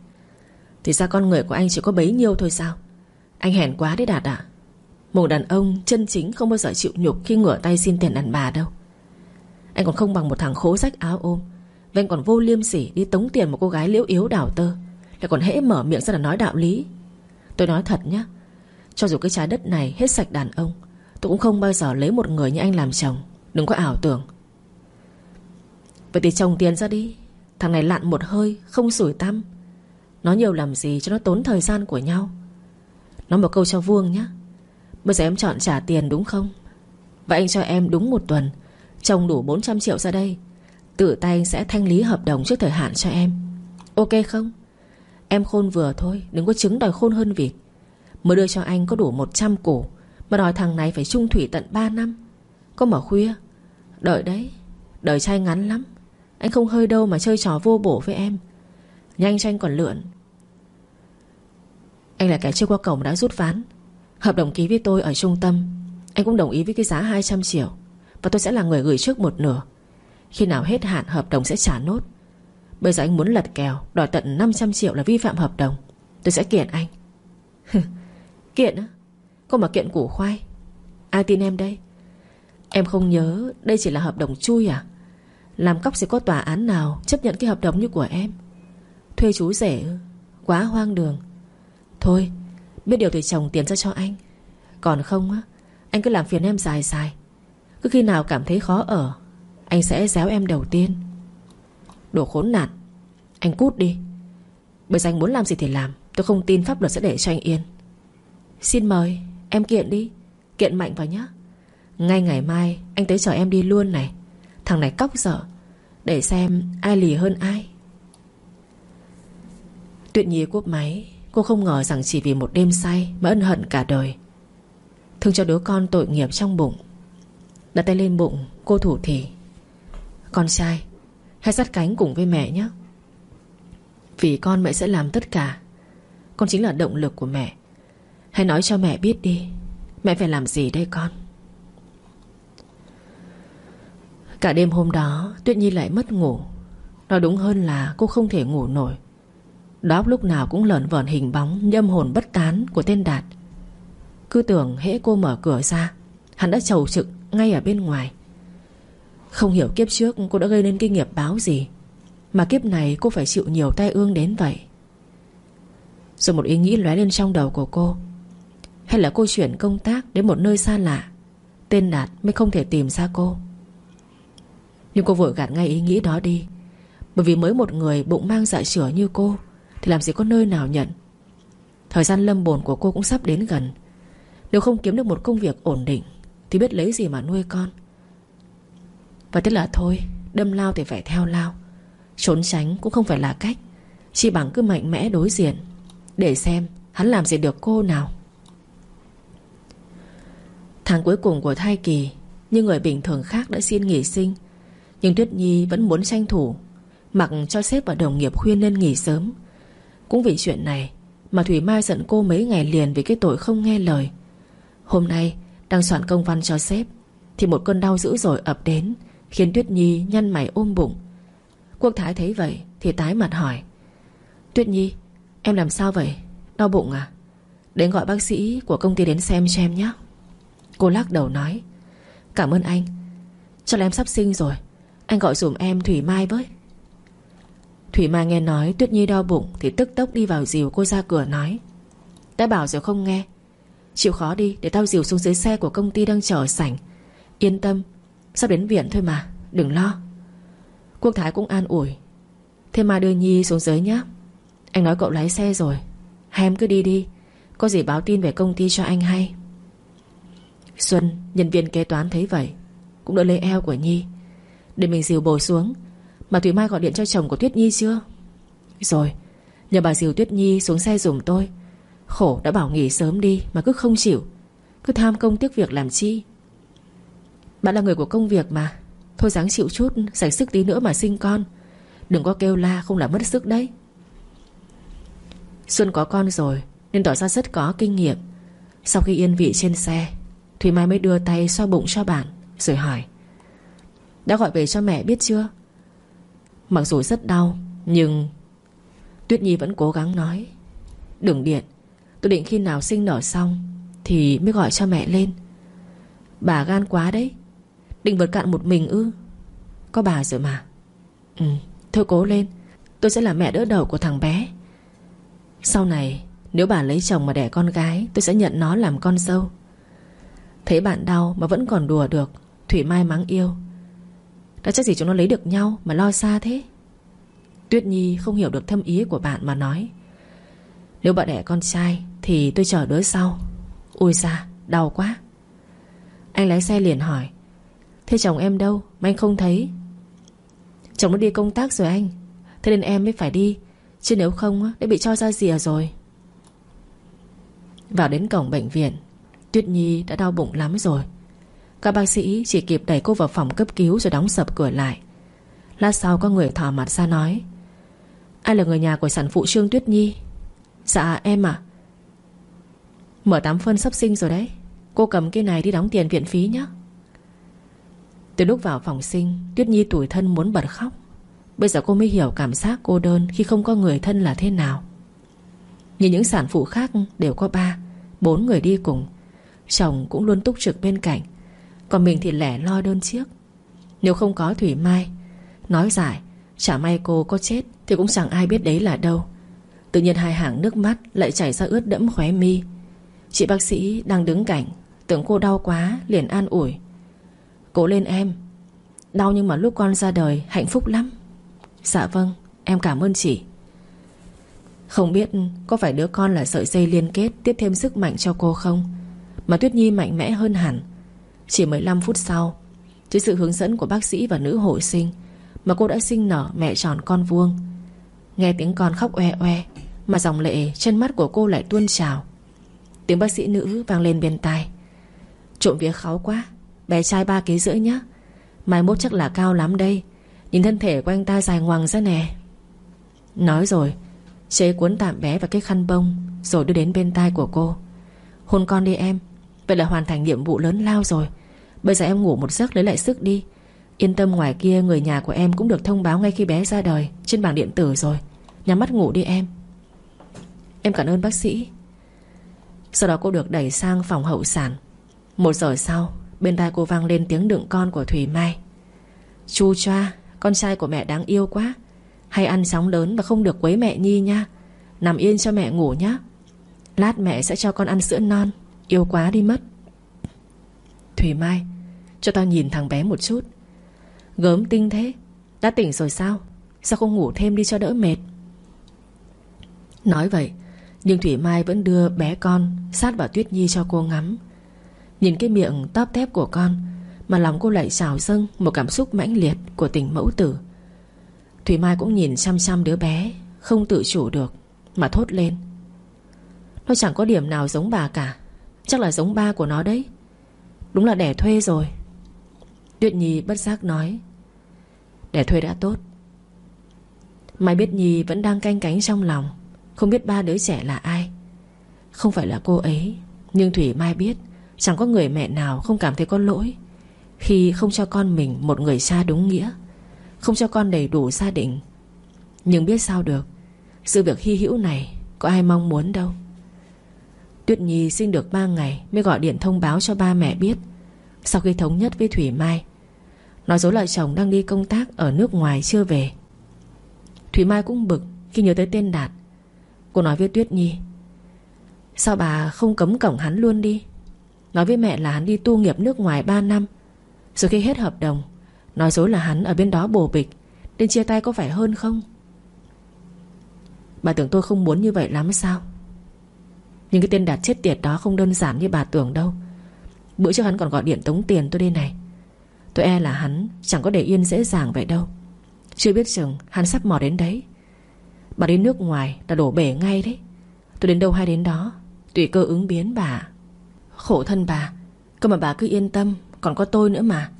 thì ra con người của anh chỉ có bấy nhiêu thôi sao? Anh hèn quá đấy Đạt ạ. Một đàn ông chân chính không bao giờ chịu nhục Khi ngửa tay xin tiền đàn bà đâu. Anh còn không bằng một thằng khố rách áo ôm. Và anh còn vô liêm sỉ đi tống tiền một cô gái liễu yếu đảo tơ. Lại còn hễ mở miệng ra là nói đạo lý. Tôi nói thật nhé, Cho dù cái trái đất này hết sạch đàn ông Tôi cũng không bao giờ lấy một người như anh làm chồng. Đừng có ảo tưởng. Vậy thì chồng tiền ra đi. Thằng này lặn một hơi Không sủi tăm. Nói nhiều làm gì cho nó tốn thời gian của nhau? Nói một câu cho vuông nhé Bây giờ em chọn trả tiền đúng không? Vậy anh cho em đúng một tuần Chồng đủ 400 triệu ra đây, Tự tay sẽ thanh lý hợp đồng trước thời hạn cho em. Ok không? Em khôn vừa thôi, Đừng có chứng đòi khôn hơn vịt. Mới đưa cho anh có đủ 100 củ, Mà đòi thằng này phải trung thủy tận 3 năm. Có mở khuya. Đợi đấy Đời trai ngắn lắm. Anh không hơi đâu mà chơi trò vô bổ với em. Nhanh cho anh còn lượn. Anh là kẻ chưa qua cổng đã rút ván. Hợp đồng ký với tôi ở trung tâm. Anh cũng đồng ý với cái giá 200 triệu. Và tôi sẽ là người gửi trước một nửa. Khi nào hết hạn, hợp đồng sẽ trả nốt. Bây giờ anh muốn lật kèo, Đòi tận 500 triệu là vi phạm hợp đồng. Tôi sẽ kiện anh. Kiện á? Cô mà kiện củ khoai. Ai tin em đây? Em không nhớ, đây chỉ là hợp đồng chui à? Làm cóc sẽ có tòa án nào Chấp nhận cái hợp đồng như của em? Thuê chú rể Quá hoang đường. Thôi, biết điều thì chồng tiền ra cho anh. Còn không á, Anh cứ làm phiền em dài dài. Cứ khi nào cảm thấy khó ở, Anh sẽ giáo em đầu tiên. Đồ khốn nạn. Anh cút đi. Bây giờ anh muốn làm gì thì làm, Tôi không tin pháp luật sẽ để cho anh yên. Xin mời, Em kiện đi. Kiện mạnh vào nhá. Ngay ngày mai, Anh tới chở em đi luôn này. Thằng này cóc dở, Để xem ai lì hơn ai. Tuyết Nhi cúp máy, Cô không ngờ rằng chỉ vì một đêm say Mà ân hận cả đời. Thương cho đứa con tội nghiệp trong bụng Đặt tay lên bụng, Cô thủ thì Con trai, Hãy sát cánh cùng với mẹ nhé. Vì con mẹ sẽ làm tất cả. Con chính là động lực của mẹ. Hãy nói cho mẹ biết đi. Mẹ phải làm gì đây con? Cả đêm hôm đó, Tuyết Nhi lại mất ngủ. Nói đúng hơn là cô không thể ngủ nổi. Đó lúc nào cũng lởn vởn hình bóng, Nhâm hồn bất tán của tên Đạt. Cứ tưởng hễ cô mở cửa ra, Hắn đã chầu trực ngay ở bên ngoài. Không hiểu kiếp trước cô đã gây nên kinh nghiệp báo gì, Mà kiếp này cô phải chịu nhiều tai ương đến vậy. Rồi một ý nghĩ lóe lên trong đầu của cô. Hay là cô chuyển công tác đến một nơi xa lạ, Tên Đạt mới không thể tìm ra cô? Nhưng cô vội gạt ngay ý nghĩ đó đi. Bởi vì mới một người bụng mang dạ chửa như cô, Thì làm gì có nơi nào nhận. Thời gian lâm bồn của cô cũng sắp đến gần. Nếu không kiếm được một công việc ổn định thì biết lấy gì mà nuôi con? Và tức là thôi, Đâm lao thì phải theo lao. Trốn tránh cũng không phải là cách. Chỉ bằng cứ mạnh mẽ đối diện, Để xem hắn làm gì được cô nào. Tháng cuối cùng của thai kỳ Như người bình thường khác đã xin nghỉ sinh. Nhưng Tuyết Nhi vẫn muốn tranh thủ, Mặc cho sếp và đồng nghiệp khuyên nên nghỉ sớm. Cũng vì chuyện này Mà Thủy Mai giận cô mấy ngày liền Vì cái tội không nghe lời. Hôm nay đang soạn công văn cho sếp, Thì một cơn đau dữ dội ập đến, Khiến Tuyết Nhi nhăn mày ôm bụng. Quốc Thái thấy vậy Thì tái mặt hỏi, Tuyết Nhi, em làm sao vậy? Đau bụng à? Đến gọi bác sĩ của công ty đến xem cho em nhé. Cô lắc đầu nói, Cảm ơn anh. Cho là em sắp sinh rồi, Anh gọi dùm em Thủy Mai với. Thủy Mai nghe nói Tuyết Nhi đau bụng Thì tức tốc đi vào dìu cô ra cửa nói, Đã bảo rồi không nghe Chịu khó đi, để tao dìu xuống dưới xe của công ty đang chờ sảnh. Yên tâm, Sắp đến viện thôi mà, Đừng lo. Quốc Thái cũng an ủi. Thế mà đưa Nhi xuống dưới nhé Anh nói cậu lái xe rồi. Hai em cứ đi đi, Có gì báo tin về công ty cho anh hay. Xuân, Nhân viên kế toán thấy vậy, Cũng đỡ lấy eo của Nhi. Để mình dìu bồi xuống, Mà Thủy Mai gọi điện cho chồng của Tuyết Nhi chưa? Rồi, Nhờ bà dìu Tuyết Nhi xuống xe dùng tôi. Khổ đã bảo nghỉ sớm đi Mà cứ không chịu. Cứ tham công tiếc việc làm chi? Bạn là người của công việc mà. Thôi dáng chịu chút, Dành sức tí nữa mà sinh con. Đừng có kêu la không là mất sức đấy. Xuân có con rồi, Nên tỏ ra rất có kinh nghiệm. Sau khi yên vị trên xe, Thùy Mai mới đưa tay xoa bụng cho bạn, Rồi hỏi. Đã gọi về cho mẹ biết chưa? Mặc dù rất đau, Nhưng Tuyết Nhi vẫn cố gắng nói. Đừng điện. Tôi định khi nào sinh nở xong Thì mới gọi cho mẹ lên. Bà gan quá đấy. Định vượt cạn một mình ư? Có bà rồi mà. Ừ thôi cố lên. Tôi sẽ là mẹ đỡ đầu của thằng bé. Sau này, Nếu bà lấy chồng mà đẻ con gái, Tôi sẽ nhận nó làm con dâu. Thấy bạn đau mà vẫn còn đùa được, Thủy Mai mắng yêu. Đã chắc gì chúng nó lấy được nhau mà lo xa thế? Tuyết Nhi không hiểu được thâm ý của bạn mà nói. Nếu bạn đẻ con trai thì tôi chở đứa sau. Ui xa đau quá. Anh lái xe liền hỏi, Thế chồng em đâu? Mà anh không thấy. Chồng nó đi công tác rồi anh. Thế nên em mới phải đi. Chứ nếu không đã bị cho ra rìa rồi. Vào đến cổng bệnh viện, Tuyết Nhi đã đau bụng lắm rồi. Các bác sĩ chỉ kịp đẩy cô vào phòng cấp cứu Rồi đóng sập cửa lại. Lát sau có người thỏ mặt ra nói, Ai là người nhà của sản phụ Trương Tuyết Nhi? Dạ em ạ. Mở tám phân sắp sinh rồi đấy. Cô cầm cái này đi đóng tiền viện phí nhé Từ lúc vào phòng sinh, Tuyết Nhi tủi thân muốn bật khóc. Bây giờ cô mới hiểu cảm giác cô đơn Khi không có người thân là thế nào. Nhìn những sản phụ khác đều có ba, Bốn người đi cùng. Chồng cũng luôn túc trực bên cạnh. Còn mình thì lẻ loi đơn chiếc. Nếu không có Thủy Mai, Nói giải Chả may cô có chết Thì cũng chẳng ai biết đấy là đâu. Tự nhiên hai hàng nước mắt lại chảy ra ướt đẫm khóe mi. Chị bác sĩ đang đứng cạnh, Tưởng cô đau quá, liền an ủi. Cố lên em, Đau nhưng mà lúc con ra đời hạnh phúc lắm. Dạ vâng Em cảm ơn chị. Không biết có phải đứa con là sợi dây liên kết Tiếp thêm sức mạnh cho cô không? Mà Tuyết Nhi mạnh mẽ hơn hẳn. Chỉ 15 phút sau, Dưới sự hướng dẫn của bác sĩ và nữ hộ sinh, Mà cô đã sinh nở mẹ tròn con vuông. Nghe tiếng con khóc oe oe, Mà dòng lệ trên mắt của cô lại tuôn trào. Tiếng bác sĩ nữ vang lên bên tai. Trộm vía kháu quá, Bé trai ba ký rưỡi nhá. Mai mốt chắc là cao lắm đây. Nhìn thân thể của anh ta dài ngoằng ra nè. Nói rồi, Chế cuốn tạm bé vào cái khăn bông, Rồi đưa đến bên tai của cô. Hôn con đi em, Vậy là hoàn thành nhiệm vụ lớn lao rồi. Bây giờ em ngủ một giấc lấy lại sức đi. Yên tâm ngoài kia người nhà của em cũng được thông báo ngay khi bé ra đời, Trên bảng điện tử rồi. Nhắm mắt ngủ đi em. Em cảm ơn bác sĩ. Sau đó cô được đẩy sang phòng hậu sản. Một giờ sau, Bên tai cô vang lên tiếng đựng con của Thủy Mai. Chu choa Con trai của mẹ đáng yêu quá. Hay ăn sóng lớn và không được quấy mẹ Nhi nha. Nằm yên cho mẹ ngủ nhé Lát mẹ sẽ cho con ăn sữa non. Yêu quá đi mất. Thủy Mai, Cho tao nhìn thằng bé một chút. Gớm tinh thế. Đã tỉnh rồi sao? Sao không ngủ thêm đi cho đỡ mệt? Nói vậy nhưng Thủy Mai vẫn đưa bé con Sát vào Tuyết Nhi cho cô ngắm. Nhìn cái miệng tóp tép của con, Mà lòng cô lại trào dâng Một cảm xúc mãnh liệt của tình mẫu tử. Thủy Mai cũng nhìn chăm chăm đứa bé, Không tự chủ được, Mà thốt lên. Nó chẳng có điểm nào giống bà cả, Chắc là giống ba của nó đấy. Đúng là đẻ thuê rồi. Tuyết Nhi bất giác nói, Đẻ thuê đã tốt. Mai biết Nhi vẫn đang canh cánh trong lòng không biết ba đứa trẻ là ai. Không phải là cô ấy, Nhưng Thủy Mai biết, Chẳng có người mẹ nào không cảm thấy có lỗi. Khi không cho con mình một người cha đúng nghĩa, Không cho con đầy đủ gia đình. Nhưng biết sao được, Sự việc hy hữu này Có ai mong muốn đâu. Tuyết Nhi sinh được 3 ngày Mới gọi điện thông báo cho ba mẹ biết. Sau khi thống nhất với Thủy Mai, Nói dối là chồng đang đi công tác Ở nước ngoài chưa về. Thủy Mai cũng bực khi nhớ tới tên Đạt. Cô nói với Tuyết Nhi. Sao bà không cấm cổng hắn luôn đi? Nói với mẹ là hắn đi tu nghiệp nước ngoài 3 năm. Rồi khi hết hợp đồng, Nói dối là hắn ở bên đó bồ bịch, Nên chia tay có phải hơn không? Bà tưởng tôi không muốn như vậy lắm sao? Nhưng cái tên đạt chết tiệt đó Không đơn giản như bà tưởng đâu. Bữa trước hắn còn gọi điện tống tiền tôi đây này. Tôi e là hắn chẳng có để yên dễ dàng vậy đâu. Chưa biết chừng hắn sắp mò đến đấy. Bà đến nước ngoài là đổ bể ngay đấy. Tôi đến đâu hay đến đó, Tùy cơ ứng biến bà. Khổ thân bà, Cơ mà bà cứ yên tâm, Còn có tôi nữa mà.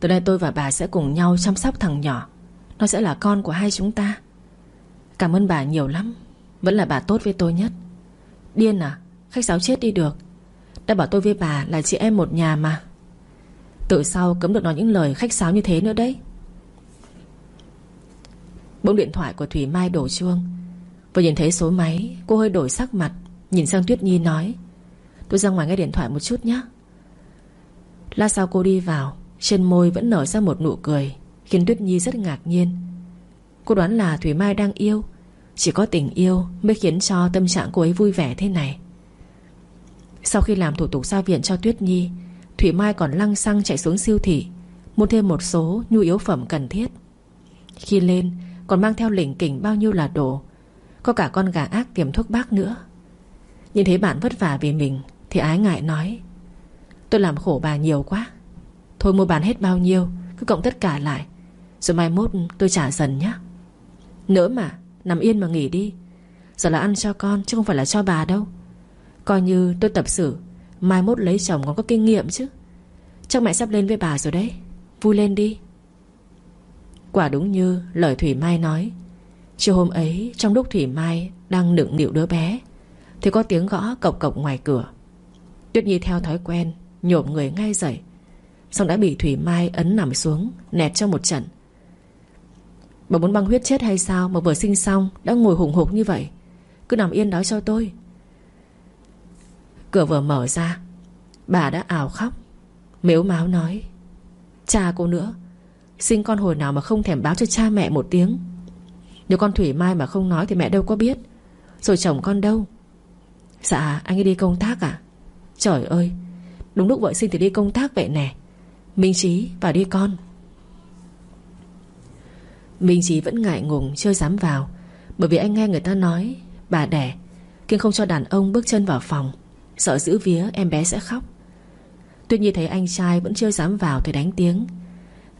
Từ đây tôi và bà sẽ cùng nhau chăm sóc thằng nhỏ. Nó sẽ là con của hai chúng ta. Cảm ơn bà nhiều lắm, Vẫn là bà tốt với tôi nhất. Điên à Khách sáo chết đi được. Đã bảo tôi với bà là chị em một nhà mà. Tự sau cấm được nói những lời khách sáo như thế nữa đấy. Bỗng điện thoại của Thủy Mai đổ chuông. Vừa nhìn thấy số máy, Cô hơi đổi sắc mặt, Nhìn sang Tuyết Nhi nói, Tôi ra ngoài nghe điện thoại một chút nhé Lát sau cô đi vào Trên môi vẫn nở ra một nụ cười, Khiến Tuyết Nhi rất ngạc nhiên. Cô đoán là Thủy Mai đang yêu, Chỉ có tình yêu mới khiến cho tâm trạng cô ấy vui vẻ thế này. Sau khi làm thủ tục ra viện cho Tuyết Nhi, Thủy Mai còn lăng xăng chạy xuống siêu thị, Mua thêm một số nhu yếu phẩm cần thiết. Khi lên còn mang theo lỉnh kỉnh bao nhiêu là đồ. Có cả con gà ác tiềm thuốc bác nữa. Nhìn thấy bạn vất vả vì mình, Thì ái ngại nói, Tôi làm khổ bà nhiều quá. Thôi mua bán hết bao nhiêu, Cứ cộng tất cả lại. Rồi mai mốt tôi trả dần nhé Nỡ mà, Nằm yên mà nghỉ đi. Giờ là ăn cho con, chứ không phải là cho bà đâu. Coi như tôi tập xử Mai mốt lấy chồng còn có kinh nghiệm chứ. Chắc mẹ sắp lên với bà rồi đấy. Vui lên đi. Quả đúng như lời Thủy Mai nói. Chiều hôm ấy, Trong lúc Thủy Mai đang nựng nịu đứa bé, Thì có tiếng gõ cộc cộc ngoài cửa. Tuyết Nhi theo thói quen, Nhổm người ngay dậy, Xong đã bị Thủy Mai ấn nằm xuống, Nẹt cho một trận. Bà muốn băng huyết chết hay sao Mà vừa sinh xong đã ngồi hùng hục như vậy? Cứ nằm yên đó cho tôi. Cửa vừa mở ra, Bà đã ảo khóc, Mếu máu nói, Cha cô nữa Sinh con hồi nào mà không thèm báo cho cha mẹ một tiếng. Nếu con Thủy Mai mà không nói Thì mẹ đâu có biết. Rồi chồng con đâu? Dạ anh ấy đi công tác à? Trời ơi, Đúng lúc vợ sinh thì đi công tác vậy nè. Minh Trí vào đi con. Minh Trí vẫn ngại ngùng, Chưa dám vào. Bởi vì anh nghe người ta nói, Bà đẻ Kiên không cho đàn ông bước chân vào phòng. Sợ giữ vía, em bé sẽ khóc. Tuy nhiên thấy anh trai vẫn chưa dám vào Thì đánh tiếng.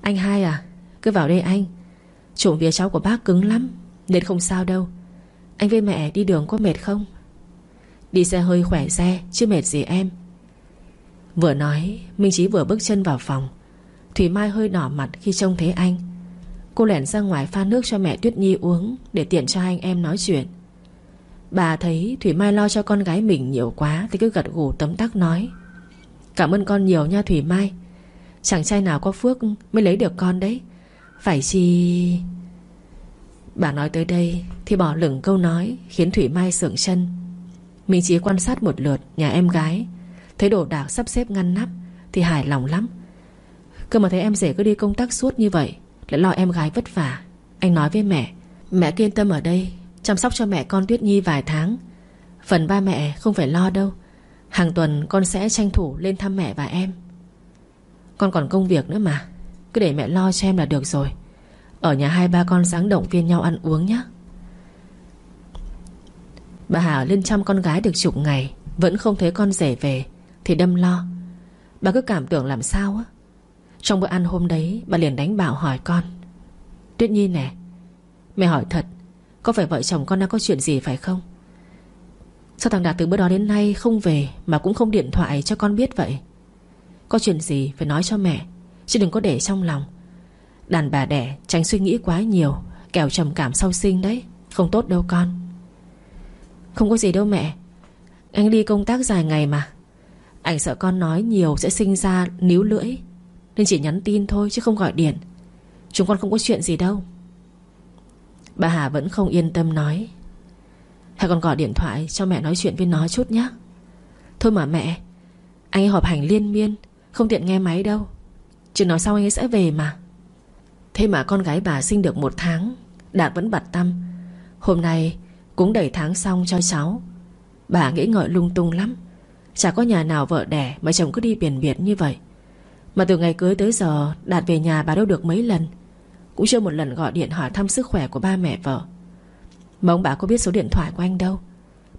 Anh hai à cứ vào đây anh. Trộm vía cháu của bác cứng lắm, Nên không sao đâu. Anh với mẹ đi đường có mệt không? Đi xe hơi khỏe xe, Chứ mệt gì em. Vừa nói, Minh Chí vừa bước chân vào phòng. Thủy Mai hơi đỏ mặt khi trông thấy anh. Cô lẻn ra ngoài pha nước cho mẹ Tuyết Nhi uống Để tiện cho anh em nói chuyện. Bà thấy Thủy Mai lo cho con gái mình nhiều quá Thì cứ gật gù tấm tắc nói. Cảm ơn con nhiều nha Thủy Mai. Chàng trai nào có phước mới lấy được con đấy. Phải chi... Bà nói tới đây Thì bỏ lửng câu nói Khiến Thủy Mai sượng chân. Mình chỉ quan sát một lượt nhà em gái. Thấy đồ đạc sắp xếp ngăn nắp Thì hài lòng lắm. Cơ mà thấy em rể cứ đi công tác suốt như vậy, Lại lo em gái vất vả. Anh nói với mẹ Mẹ kiên tâm ở đây, Chăm sóc cho mẹ con Tuyết Nhi vài tháng. Phần ba mẹ không phải lo đâu. Hàng tuần con sẽ tranh thủ lên thăm mẹ và em. Con còn công việc nữa mà. Cứ để mẹ lo cho em là được rồi. Ở nhà hai ba con sáng động viên nhau ăn uống nhé Bà Hà ở lên chăm con gái được chục ngày, Vẫn không thấy con rể về, Thì đâm lo. Bà cứ cảm tưởng làm sao á. Trong bữa ăn hôm đấy, Bà liền đánh bảo hỏi con. Tuyết Nhi nè, Mẹ hỏi thật, Có phải vợ chồng con đang có chuyện gì phải không? Sao thằng Đạt từ bữa đó đến nay không về Mà cũng không điện thoại cho con biết vậy? Có chuyện gì phải nói cho mẹ, Chứ đừng có để trong lòng. Đàn bà đẻ tránh suy nghĩ quá nhiều, Kẻo trầm cảm sau sinh đấy, Không tốt đâu con. Không có gì đâu mẹ, Anh đi công tác dài ngày mà. Anh sợ con nói nhiều sẽ sinh ra níu lưỡi, Nên chỉ nhắn tin thôi chứ không gọi điện. Chúng con không có chuyện gì đâu. Bà Hà vẫn không yên tâm nói. Hay còn gọi điện thoại cho mẹ nói chuyện với nó chút nhé Thôi mà mẹ, Anh ấy họp hành liên miên không tiện nghe máy đâu. Chứ nói sau anh ấy sẽ về mà. Thế mà con gái bà sinh được một tháng, Đạt vẫn bặt tâm. Hôm nay cũng đẩy tháng xong cho cháu. Bà nghĩ ngợi lung tung lắm. Chả có nhà nào vợ đẻ Mà chồng cứ đi biển biệt như vậy. Mà từ ngày cưới tới giờ, Đạt về nhà bà đâu được mấy lần. Cũng chưa một lần gọi điện hỏi thăm sức khỏe của ba mẹ vợ. Mà ông bà có biết số điện thoại của anh đâu?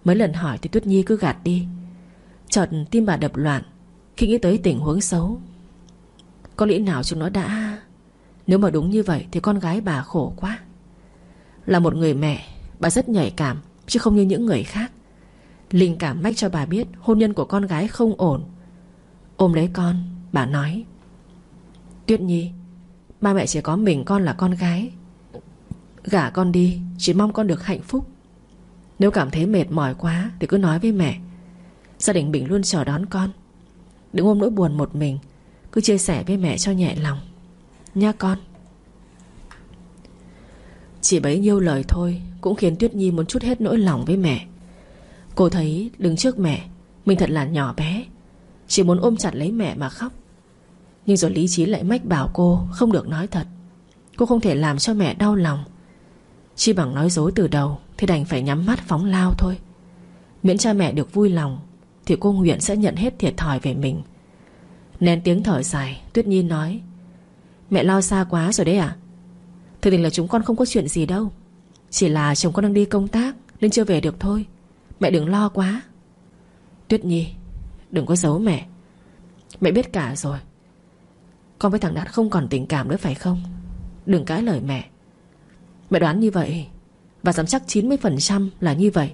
Mấy lần hỏi thì Tuyết Nhi cứ gạt đi. Chợt tim bà đập loạn. Khi nghĩ tới tình huống xấu, Có lẽ nào chúng nó đã? Nếu mà đúng như vậy Thì con gái bà khổ quá. Là một người mẹ, Bà rất nhạy cảm, Chứ không như những người khác. Linh cảm mách cho bà biết Hôn nhân của con gái không ổn. Ôm lấy con, Bà nói, Tuyết Nhi, Ba mẹ chỉ có mình con là con gái. Gả con đi, Chỉ mong con được hạnh phúc. Nếu cảm thấy mệt mỏi quá Thì cứ nói với mẹ. Gia đình mình luôn chờ đón con. Đừng ôm nỗi buồn một mình, Cứ chia sẻ với mẹ cho nhẹ lòng. Nha con. Chỉ bấy nhiêu lời thôi, Cũng khiến Tuyết Nhi muốn chút hết nỗi lòng với mẹ. Cô thấy đứng trước mẹ, Mình thật là nhỏ bé. Chỉ muốn ôm chặt lấy mẹ mà khóc. Nhưng rồi lý trí lại mách bảo cô Không được nói thật. Cô không thể làm cho mẹ đau lòng. Chỉ bằng nói dối từ đầu Thì đành phải nhắm mắt phóng lao thôi. Miễn cha mẹ được vui lòng thì cô nguyện sẽ nhận hết thiệt thòi về mình. Nén tiếng thở dài, Tuyết Nhi nói, Mẹ lo xa quá rồi đấy à Thực tình là chúng con không có chuyện gì đâu. Chỉ là chồng con đang đi công tác Nên chưa về được thôi. Mẹ đừng lo quá. Tuyết Nhi, Đừng có giấu mẹ. Mẹ biết cả rồi. Con với thằng Đạt không còn tình cảm nữa phải không? Đừng cãi lời mẹ. Mẹ đoán như vậy Và dám chắc 90% là như vậy.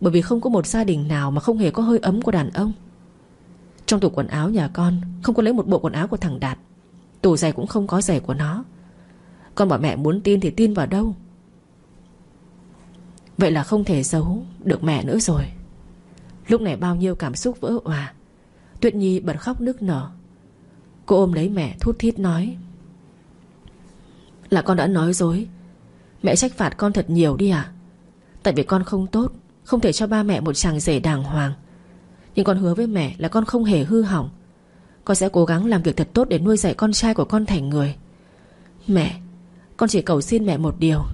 Bởi vì không có một gia đình nào Mà không hề có hơi ấm của đàn ông. Trong tủ quần áo nhà con, Không có lấy một bộ quần áo của thằng Đạt. Tủ giày cũng không có giày của nó. Con bảo mẹ muốn tin thì tin vào đâu. Vậy là không thể giấu Được mẹ nữa rồi. Lúc này bao nhiêu cảm xúc vỡ hòa Tuyệt Nhi bật khóc nức nở. Cô ôm lấy mẹ thút thít nói, Là con đã nói dối. Mẹ trách phạt con thật nhiều đi à? Tại vì con không tốt không thể cho ba mẹ một chàng rể đàng hoàng. Nhưng con hứa với mẹ là con không hề hư hỏng. Con sẽ cố gắng làm việc thật tốt Để nuôi dạy con trai của con thành người. Mẹ, Con chỉ cầu xin mẹ một điều.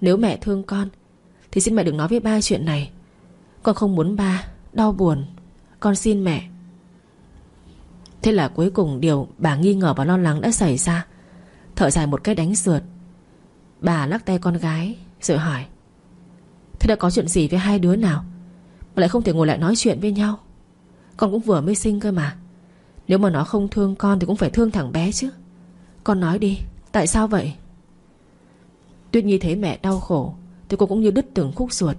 Nếu mẹ thương con, Thì xin mẹ đừng nói với ba chuyện này. Con không muốn ba Đau buồn. Con xin mẹ. Thế là cuối cùng điều bà nghi ngờ và lo lắng đã xảy ra. Thở dài một cái đánh sượt. Bà lắc tay con gái, Rồi hỏi. Thế đã có chuyện gì với hai đứa nào Mà lại không thể ngồi lại nói chuyện với nhau? Con cũng vừa mới sinh cơ mà. Nếu mà nó không thương con Thì cũng phải thương thằng bé chứ. Con nói đi, Tại sao vậy? Tuyết Nhi thấy mẹ đau khổ, Thì cô cũng như đứt từng khúc ruột.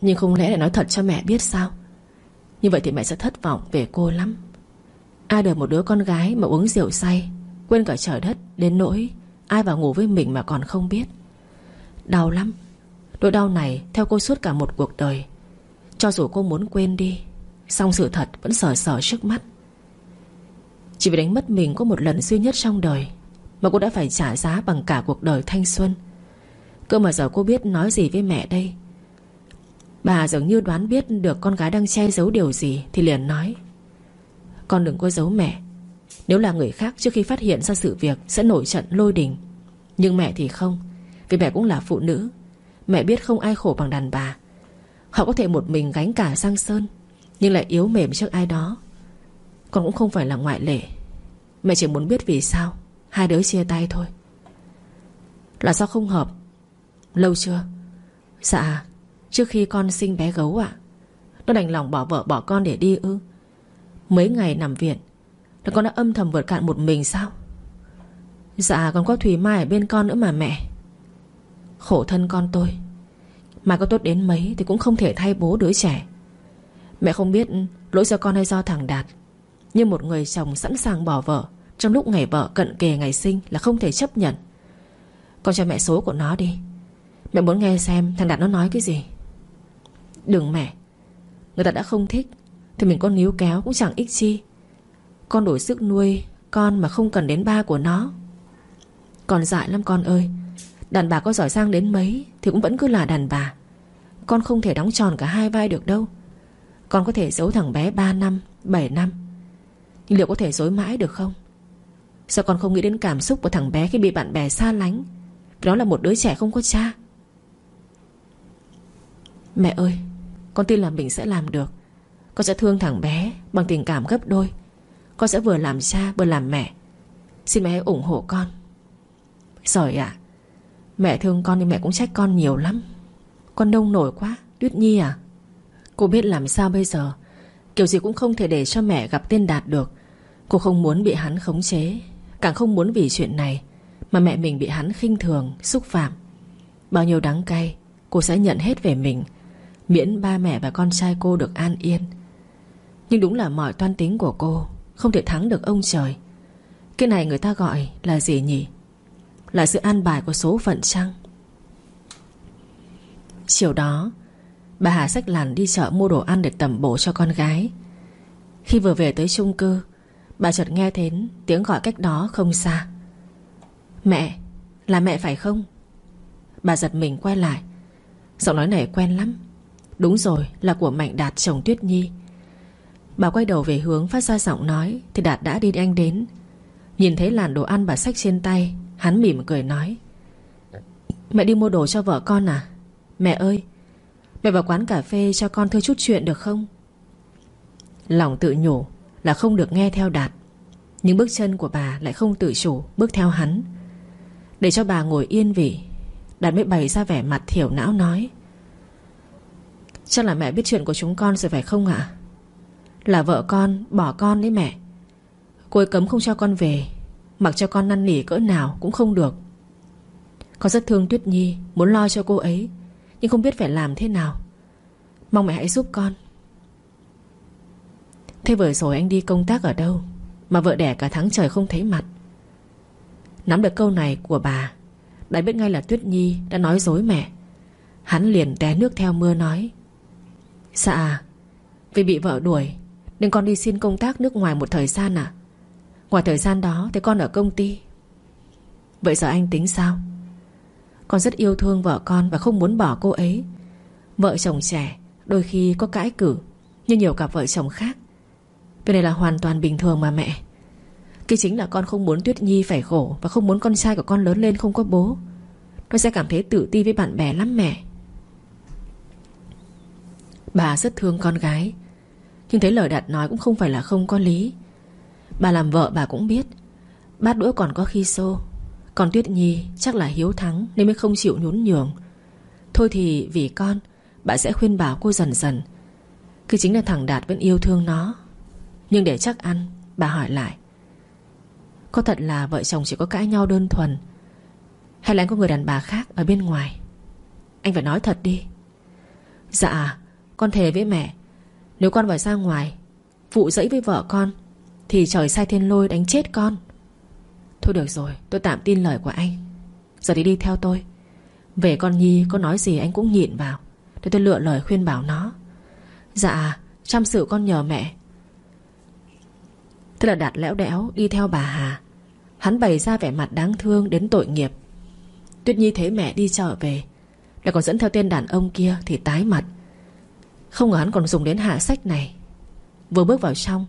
Nhưng không lẽ lại nói thật cho mẹ biết sao? Như vậy thì mẹ sẽ thất vọng về cô lắm. Ai được một đứa con gái mà uống rượu say, Quên cả trời đất, Đến nỗi ai vào ngủ với mình mà còn không biết. Đau lắm. Nỗi đau này theo cô suốt cả một cuộc đời. Cho dù cô muốn quên đi, song sự thật vẫn sờ sờ trước mắt. Chỉ vì đánh mất mình có một lần duy nhất trong đời Mà cô đã phải trả giá bằng cả cuộc đời thanh xuân. Cơ mà giờ cô biết nói gì với mẹ đây? Bà dường như đoán biết được con gái đang che giấu điều gì Thì liền nói, Con đừng có giấu mẹ. Nếu là người khác trước khi phát hiện ra sự việc Sẽ nổi trận lôi đình. Nhưng mẹ thì không, Vì mẹ cũng là phụ nữ. Mẹ biết không ai khổ bằng đàn bà. Họ có thể một mình gánh cả sang sơn, Nhưng lại yếu mềm trước ai đó. Con cũng không phải là ngoại lệ. Mẹ chỉ muốn biết vì sao. Hai đứa chia tay thôi. Là sao không hợp. Lâu chưa? Dạ Trước khi con sinh bé gấu ạ. Nó đành lòng bỏ vợ bỏ con để đi ư. Mấy ngày nằm viện, Là con đã âm thầm vượt cạn một mình sao? Dạ còn có Thùy Mai ở bên con nữa mà mẹ. Khổ thân con tôi. Mà có tốt đến mấy Thì cũng không thể thay bố đứa trẻ. Mẹ không biết lỗi do con hay do thằng Đạt. Nhưng một người chồng sẵn sàng bỏ vợ Trong lúc ngày vợ cận kề ngày sinh Là không thể chấp nhận. Con cho mẹ số của nó đi. Mẹ muốn nghe xem thằng Đạt nó nói cái gì. Đừng mẹ, Người ta đã không thích Thì mình có níu kéo cũng chẳng ích chi. Con đổi sức nuôi Con mà không cần đến ba của nó. Con dại lắm con ơi Đàn bà có giỏi sang đến mấy Thì cũng vẫn cứ là đàn bà. Con không thể đóng tròn cả hai vai được đâu. Con có thể giấu thằng bé 3 năm 7 năm. Nhưng liệu có thể dối mãi được không? Sao con không nghĩ đến cảm xúc của thằng bé Khi bị bạn bè xa lánh? Vì nó là một đứa trẻ không có cha. Mẹ ơi, Con tin là mình sẽ làm được. Con sẽ thương thằng bé bằng tình cảm gấp đôi. Con sẽ vừa làm cha, vừa làm mẹ. Xin mẹ hãy ủng hộ con. Rồi ạ. Mẹ thương con thì mẹ cũng trách con nhiều lắm. Con đông nổi quá Tuyết Nhi à. Cô biết làm sao bây giờ. Kiểu gì cũng không thể để cho mẹ gặp tên Đạt được. Cô không muốn bị hắn khống chế Càng không muốn vì chuyện này Mà mẹ mình bị hắn khinh thường, xúc phạm. Bao nhiêu đắng cay Cô sẽ nhận hết về mình Miễn ba mẹ và con trai cô được an yên. Nhưng đúng là mọi toan tính của cô Không thể thắng được ông trời. Cái này người ta gọi là gì nhỉ? Là sự an bài của số phận chăng? Chiều đó, Bà Hà sách làn đi chợ mua đồ ăn để tẩm bổ cho con gái. Khi vừa về tới chung cư, Bà chợt nghe thấy tiếng gọi cách đó không xa. Mẹ, Là mẹ phải không? Bà giật mình quay lại. Giọng nói này quen lắm. Đúng rồi, là của Mạnh Đạt chồng Tuyết Nhi. Bà quay đầu về hướng phát ra giọng nói Thì Đạt đã đi anh đến. Nhìn thấy làn đồ ăn bà sách trên tay Hắn mỉm cười nói, Mẹ đi mua đồ cho vợ con à? Mẹ ơi, Mẹ vào quán cà phê cho con thưa chút chuyện được không? Lòng tự nhủ Là không được nghe theo Đạt Nhưng bước chân của bà lại không tự chủ Bước theo hắn. Để cho bà ngồi yên vị Đạt mới bày ra vẻ mặt thiểu não nói, Chắc là mẹ biết chuyện của chúng con rồi phải không ạ? Là vợ con, Bỏ con đấy mẹ. Cô ấy cấm không cho con về Mặc cho con năn nỉ cỡ nào cũng không được. Con rất thương Tuyết Nhi, Muốn lo cho cô ấy, Nhưng không biết phải làm thế nào. Mong mẹ hãy giúp con. Thế vừa rồi anh đi công tác ở đâu Mà vợ đẻ cả tháng trời không thấy mặt? Nắm được câu này của bà Đã biết ngay là Tuyết Nhi đã nói dối mẹ. Hắn liền té nước theo mưa nói Dạ Vì bị vợ đuổi Nên con đi xin công tác nước ngoài một thời gian à Ngoài thời gian đó thì con ở công ty. Vậy giờ anh tính sao? Con rất yêu thương vợ con Và không muốn bỏ cô ấy. Vợ chồng trẻ, Đôi khi có cãi cử Như nhiều cặp vợ chồng khác. Việc này là hoàn toàn bình thường mà mẹ. Cái chính là con không muốn Tuyết Nhi phải khổ Và không muốn con trai của con lớn lên không có bố. Nó sẽ cảm thấy tự ti với bạn bè lắm mẹ. Bà rất thương con gái, Nhưng thấy lời Đạt nói cũng không phải là không có lý. Bà làm vợ bà cũng biết. Bát đũa còn có khi xô. Còn Tuyết Nhi chắc là hiếu thắng Nên mới không chịu nhún nhường. Thôi thì vì con, Bà sẽ khuyên bảo cô dần dần. Cứ chính là thằng Đạt vẫn yêu thương nó. Nhưng để chắc ăn, Bà hỏi lại. Có thật là vợ chồng chỉ có cãi nhau đơn thuần? Hay là anh có người đàn bà khác ở bên ngoài? Anh phải nói thật đi. Dạ con thề với mẹ. Nếu con phải ra ngoài, Phụ dẫy với vợ con thì trời sai thiên lôi đánh chết con. Thôi được rồi, tôi tạm tin lời của anh. Giờ thì đi theo tôi. Về con Nhi, có nói gì anh cũng nhịn vào. Để tôi lựa lời khuyên bảo nó. Dạ chăm sự con nhờ mẹ. Thế là Đạt lẽo đẽo đi theo bà Hà. Hắn bày ra vẻ mặt đáng thương đến tội nghiệp. Tuyết Nhi thấy mẹ đi trở về. Lại còn dẫn theo tên đàn ông kia Thì tái mặt. Không ngờ hắn còn dùng đến hạ sách này. Vừa bước vào trong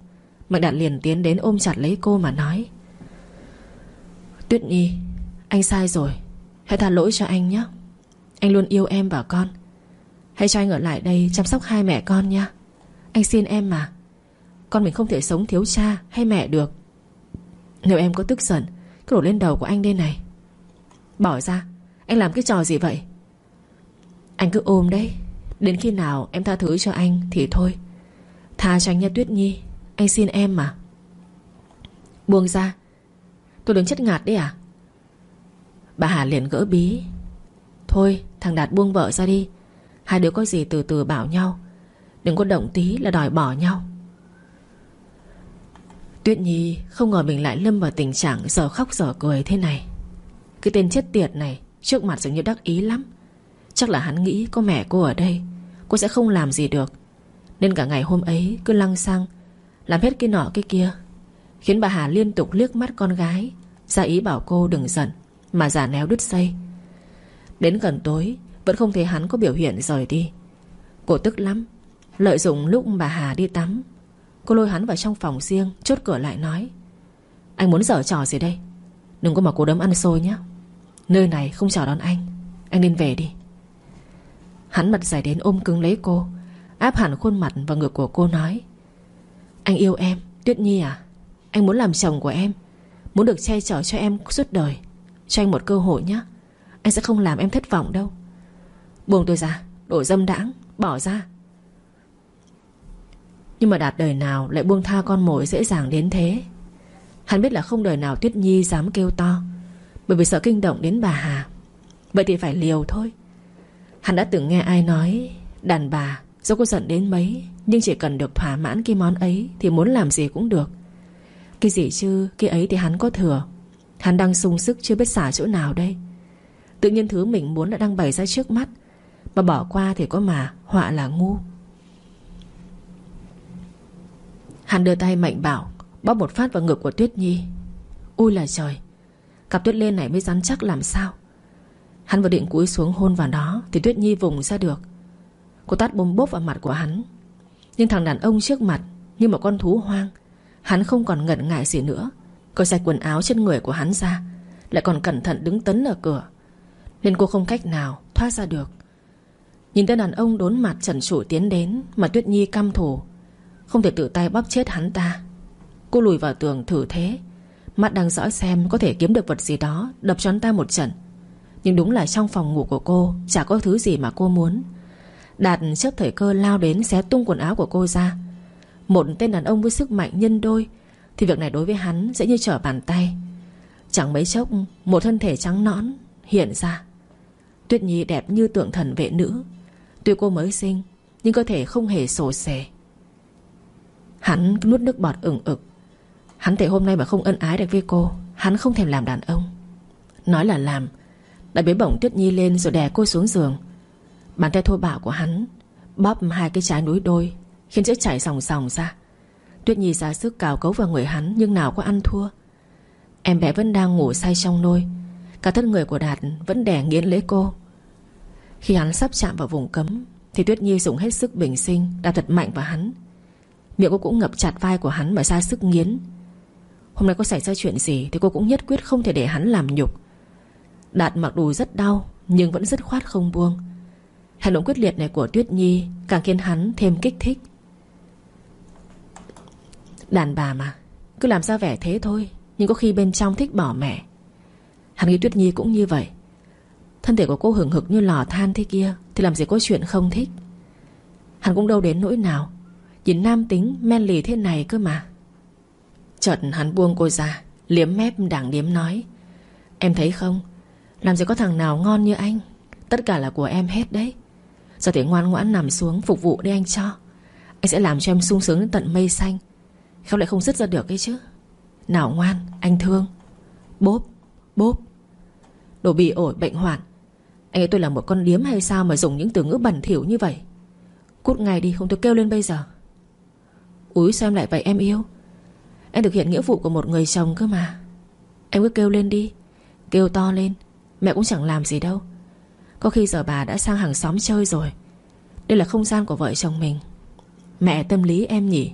Mạnh Đạt liền tiến đến ôm chặt lấy cô mà nói. Tuyết Nhi, Anh sai rồi. Hãy tha lỗi cho anh nhé. Anh luôn yêu em và con. Hãy cho anh ở lại đây chăm sóc hai mẹ con nha. Anh xin em mà. Con mình không thể sống thiếu cha hay mẹ được. Nếu em có tức giận, Cứ đổ lên đầu của anh đây này. Bỏ ra. Anh làm cái trò gì vậy? Anh cứ ôm đấy. Đến khi nào em tha thứ cho anh thì thôi. Tha cho anh nha Tuyết Nhi. Anh xin em mà. Buông ra. Tôi đứng chất ngạt đấy à? Bà Hà liền gỡ bí. Thôi, thằng Đạt buông vợ ra đi. Hai đứa có gì từ từ bảo nhau. Đừng có động tí là đòi bỏ nhau. Tuyết Nhi không ngờ mình lại lâm vào tình trạng giờ khóc giờ cười thế này. Cái tên chết tiệt này, Trước mặt dường như đắc ý lắm. Chắc là hắn nghĩ có mẹ cô ở đây, Cô sẽ không làm gì được. Nên cả ngày hôm ấy cứ lăng xăng làm hết cái nọ cái kia. Khiến bà Hà liên tục liếc mắt con gái. Ra ý bảo cô đừng giận, Mà giả néo đứt dây. Đến gần tối, Vẫn không thấy hắn có biểu hiện rời đi. Cô tức lắm, Lợi dụng lúc bà Hà đi tắm. Cô lôi hắn vào trong phòng riêng, Chốt cửa lại nói, Anh muốn dở trò gì đây? Đừng có mà cố đấm ăn xôi nhé Nơi này không chào đón anh Anh nên về đi. Hắn mặt dài đến ôm cứng lấy cô, Áp hẳn khuôn mặt vào ngực của cô nói anh yêu em, Tuyết Nhi à? Anh muốn làm chồng của em, Muốn được che chở cho em suốt đời. Cho anh một cơ hội nhé Anh sẽ không làm em thất vọng đâu. Buông tôi ra, Đổ dâm đãng, Bỏ ra. Nhưng mà đạt đời nào lại buông tha con mồi dễ dàng đến thế? Hắn biết là không đời nào Tuyết Nhi dám kêu to, Bởi vì sợ kinh động đến bà Hà. Vậy thì phải liều thôi. Hắn đã từng nghe ai nói, Đàn bà dẫu có giận đến mấy, Nhưng chỉ cần được thỏa mãn cái món ấy Thì muốn làm gì cũng được. Cái gì chứ, Cái ấy thì hắn có thừa. Hắn đang sung sức chưa biết xả chỗ nào đây. Tự nhiên thứ mình muốn đã đang bày ra trước mắt, Mà bỏ qua thì có mà, Họa là ngu. Hắn đưa tay mạnh bảo Bóp một phát vào ngực của Tuyết Nhi. Ui là trời, Cặp Tuyết lên này mới rắn chắc làm sao? Hắn vừa định cúi xuống hôn vào đó Thì Tuyết Nhi vùng ra được. Cô tát bôm bốp vào mặt của hắn. Nhưng thằng đàn ông trước mặt Như một con thú hoang. Hắn không còn ngần ngại gì nữa. Cởi sạch quần áo trên người của hắn ra Lại còn cẩn thận đứng tấn ở cửa. Nên cô không cách nào thoát ra được. Nhìn tên đàn ông đốn mặt trần trụi tiến đến Mà Tuyết Nhi căm thù, Không thể tự tay bóp chết hắn ta. Cô lùi vào tường thử thế. Mắt đang dõi xem có thể kiếm được vật gì đó Đập cho hắn ta một trận. Nhưng đúng là trong phòng ngủ của cô Chả có thứ gì mà cô muốn. Đạt trước thời cơ lao đến xé tung quần áo của cô ra. Một tên đàn ông với sức mạnh nhân đôi, Thì việc này đối với hắn sẽ như trở bàn tay. Chẳng mấy chốc, Một thân thể trắng nõn hiện ra. Tuyết Nhi đẹp như tượng thần vệ nữ. Tuy cô mới sinh, Nhưng cơ thể không hề sổ sề. Hắn nuốt nước bọt ửng ực. Hắn thể hôm nay mà không ân ái được với cô, Hắn không thèm làm đàn ông. Nói là làm, Đã bế bổng Tuyết Nhi lên rồi đè cô xuống giường. Bàn tay thô bạo của hắn Bóp hai cái trái núi đôi, Khiến chất chảy sòng sòng ra. Tuyết Nhi ra sức cào cấu vào người hắn, Nhưng nào có ăn thua. Em bé vẫn đang ngủ say trong nôi, Cả thân người của Đạt vẫn đè nghiến lấy cô. Khi hắn sắp chạm vào vùng cấm, Thì Tuyết Nhi dùng hết sức bình sinh, Đạp thật mạnh vào hắn. Miệng cô cũng ngập chặt vai của hắn mà ra sức nghiến. Hôm nay có xảy ra chuyện gì Thì cô cũng nhất quyết không thể để hắn làm nhục. Đạt mặc dù rất đau, Nhưng vẫn dứt khoát không buông. Hành động quyết liệt này của Tuyết Nhi Càng khiến hắn thêm kích thích. Đàn bà mà, Cứ làm ra vẻ thế thôi, Nhưng có khi bên trong thích bỏ mẹ. Hắn nghĩ Tuyết Nhi cũng như vậy. Thân thể của cô hừng hực như lò than thế kia, Thì làm gì có chuyện không thích. Hắn cũng đâu đến nỗi nào, Nhìn nam tính men lì thế này cơ mà. Chợt hắn buông cô ra, Liếm mép đảng điếm nói, Em thấy không? Làm gì có thằng nào ngon như anh, Tất cả là của em hết đấy. Giờ thì ngoan ngoãn nằm xuống phục vụ đi anh cho? Anh sẽ làm cho em sung sướng đến tận mây xanh. Khéo lại không dứt ra được ấy chứ? Nào ngoan, anh thương. Bốp bốp. Đồ bị ổi, bệnh hoạn. Anh ấy tôi là một con điếm hay sao mà dùng những từ ngữ bẩn thỉu như vậy? Cút ngay đi, không tôi kêu lên bây giờ. Úi, sao em lại vậy? Em yêu. Em thực hiện nghĩa vụ của một người chồng cơ mà. Em cứ kêu lên đi. Kêu to lên. Mẹ cũng chẳng làm gì đâu. Có khi giờ bà đã sang hàng xóm chơi rồi. Đây là không gian của vợ chồng mình. Mẹ tâm lý em nhỉ.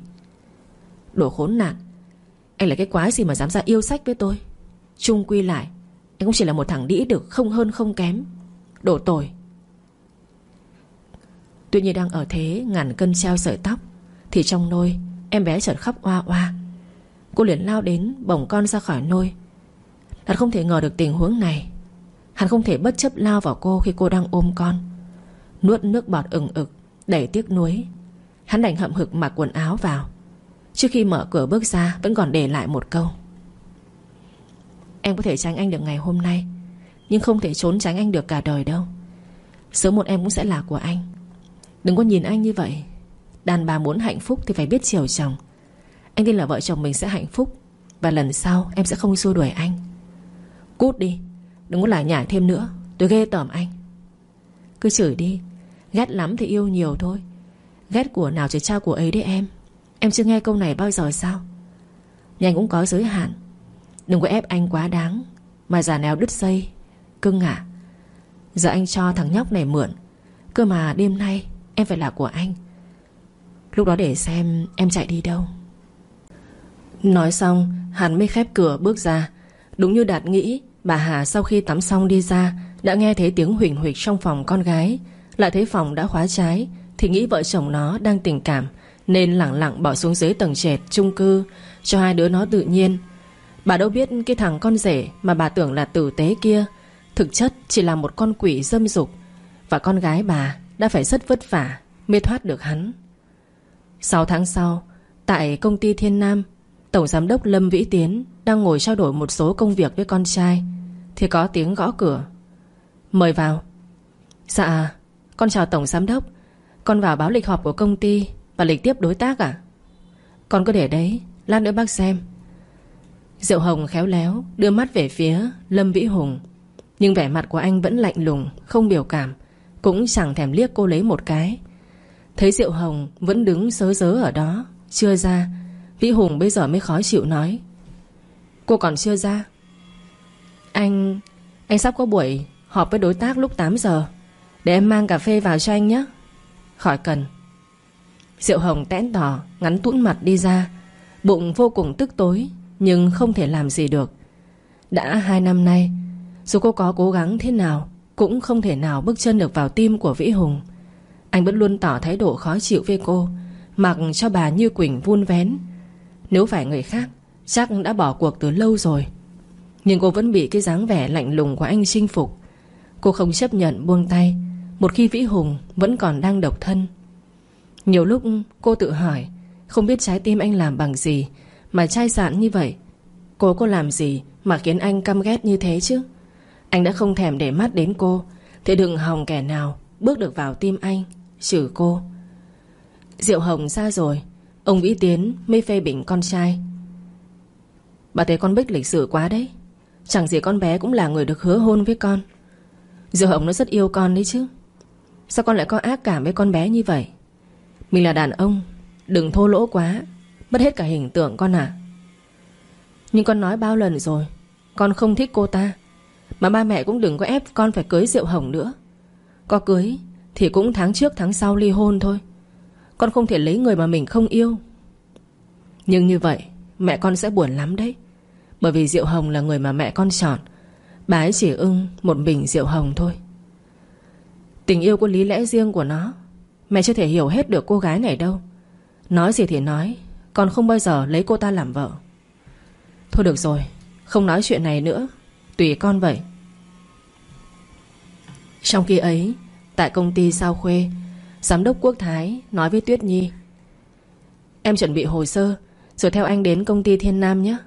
Đồ khốn nạn. Anh là cái quái gì mà dám ra yêu sách với tôi? Trung quy lại, Anh cũng chỉ là một thằng đĩ được không hơn không kém. Đồ tồi Tuy nhiên đang ở thế, ngàn cân treo sợi tóc, Thì trong nôi, Em bé chợt khóc oa oa. Cô liền lao đến bồng con ra khỏi nôi. Thật không thể ngờ được tình huống này. Hắn không thể bất chấp lao vào cô Khi cô đang ôm con. Nuốt nước bọt ừng ực, Đẩy tiếc nuối. Hắn đành hậm hực mặc quần áo vào. Trước khi mở cửa bước ra, Vẫn còn để lại một câu. Em có thể tránh anh được ngày hôm nay, Nhưng không thể trốn tránh anh được cả đời đâu. Sớm một em cũng sẽ là của anh. Đừng có nhìn anh như vậy. Đàn bà muốn hạnh phúc thì phải biết chiều chồng. Anh tin là vợ chồng mình sẽ hạnh phúc, Và lần sau em sẽ không xua đuổi anh. Cút đi. Đừng có lại nhải thêm nữa. Tôi ghê tởm anh. Cứ chửi đi. Ghét lắm thì yêu nhiều thôi. Ghét của nào chỉ trao của ấy đấy em. Em chưa nghe câu này bao giờ sao? Nhanh cũng có giới hạn. Đừng có ép anh quá đáng. Mà giả nèo đứt dây. Cưng à? Giờ anh cho thằng nhóc này mượn. Cơ mà đêm nay em phải là của anh. Lúc đó để xem em chạy đi đâu. Nói xong, Hắn mới khép cửa bước ra. Đúng như Đạt nghĩ Bà Hà sau khi tắm xong đi ra, Đã nghe thấy tiếng huỳnh huỳnh trong phòng con gái. Lại thấy phòng đã khóa trái, Thì nghĩ vợ chồng nó đang tình cảm, Nên lặng lặng bỏ xuống dưới tầng trệt chung cư, Cho hai đứa nó tự nhiên. Bà đâu biết cái thằng con rể Mà bà tưởng là tử tế kia, Thực chất chỉ là một con quỷ dâm dục. Và con gái bà đã phải rất vất vả Mới thoát được hắn. 6 tháng sau, Tại công ty Thiên Nam, Tổng giám đốc Lâm Vĩ Tiến Đang ngồi trao đổi một số công việc với con trai. Thì có tiếng gõ cửa. Mời vào. Dạ con chào Tổng giám đốc. Con vào báo lịch họp của công ty Và lịch tiếp đối tác à Con cứ để đấy, Lát nữa bác xem. Diệu Hồng khéo léo Đưa mắt về phía Lâm Vĩ Hùng. Nhưng vẻ mặt của anh vẫn lạnh lùng, Không biểu cảm, Cũng chẳng thèm liếc cô lấy một cái. Thấy Diệu Hồng vẫn đứng sớ dớ ở đó, Chưa ra, Vĩ Hùng bây giờ mới khó chịu nói. Cô còn chưa ra anh Anh sắp có buổi họp với đối tác lúc 8 giờ. Để em mang cà phê vào cho anh nhé. Khỏi cần. Diệu Hồng tẽn tỏ, Ngắn tũn mặt đi ra. Bụng vô cùng tức tối, Nhưng không thể làm gì được. Đã hai năm nay, Dù cô có cố gắng thế nào, Cũng không thể nào bước chân được vào tim của Vĩ Hùng. Anh vẫn luôn tỏ thái độ khó chịu với cô, Mặc cho bà như Quỳnh vun vén. Nếu phải người khác, Chắc đã bỏ cuộc từ lâu rồi. Nhưng cô vẫn bị cái dáng vẻ lạnh lùng của anh chinh phục. Cô không chấp nhận, buông tay. Một khi Vĩ Hùng vẫn còn đang độc thân. Nhiều lúc cô tự hỏi, Không biết trái tim anh làm bằng gì Mà chai sạn như vậy. Cô có làm gì mà khiến anh căm ghét như thế chứ? Anh đã không thèm để mắt đến cô Thì đừng hòng kẻ nào Bước được vào tim anh, Trừ cô. Diệu Hồng ra rồi, Ông Vĩ Tiến mới phê bình con trai. Bà thấy con Bích lịch sử quá đấy. Chẳng gì con bé cũng là người được hứa hôn với con. Diệu Hồng nó rất yêu con đấy chứ. Sao con lại có ác cảm với con bé như vậy? Mình là đàn ông, Đừng thô lỗ quá, Mất hết cả hình tượng con à Nhưng con nói bao lần rồi, Con không thích cô ta, Mà ba mẹ cũng đừng có ép con phải cưới Diệu Hồng nữa. Có cưới Thì cũng tháng trước tháng sau ly hôn thôi. Con không thể lấy người mà mình không yêu. Nhưng như vậy, Mẹ con sẽ buồn lắm đấy. Bởi vì Diệu Hồng là người mà mẹ con chọn. Bà ấy chỉ ưng một bình Diệu Hồng thôi. Tình yêu có lý lẽ riêng của nó. Mẹ chưa thể hiểu hết được cô gái này đâu. Nói gì thì nói, còn không bao giờ lấy cô ta làm vợ. Thôi được rồi, Không nói chuyện này nữa. Tùy con vậy. Trong khi ấy, Tại công ty Sao Khuê, Giám đốc Quốc Thái nói với Tuyết Nhi, Em chuẩn bị hồ sơ, Rồi theo anh đến công ty Thiên Nam nhé.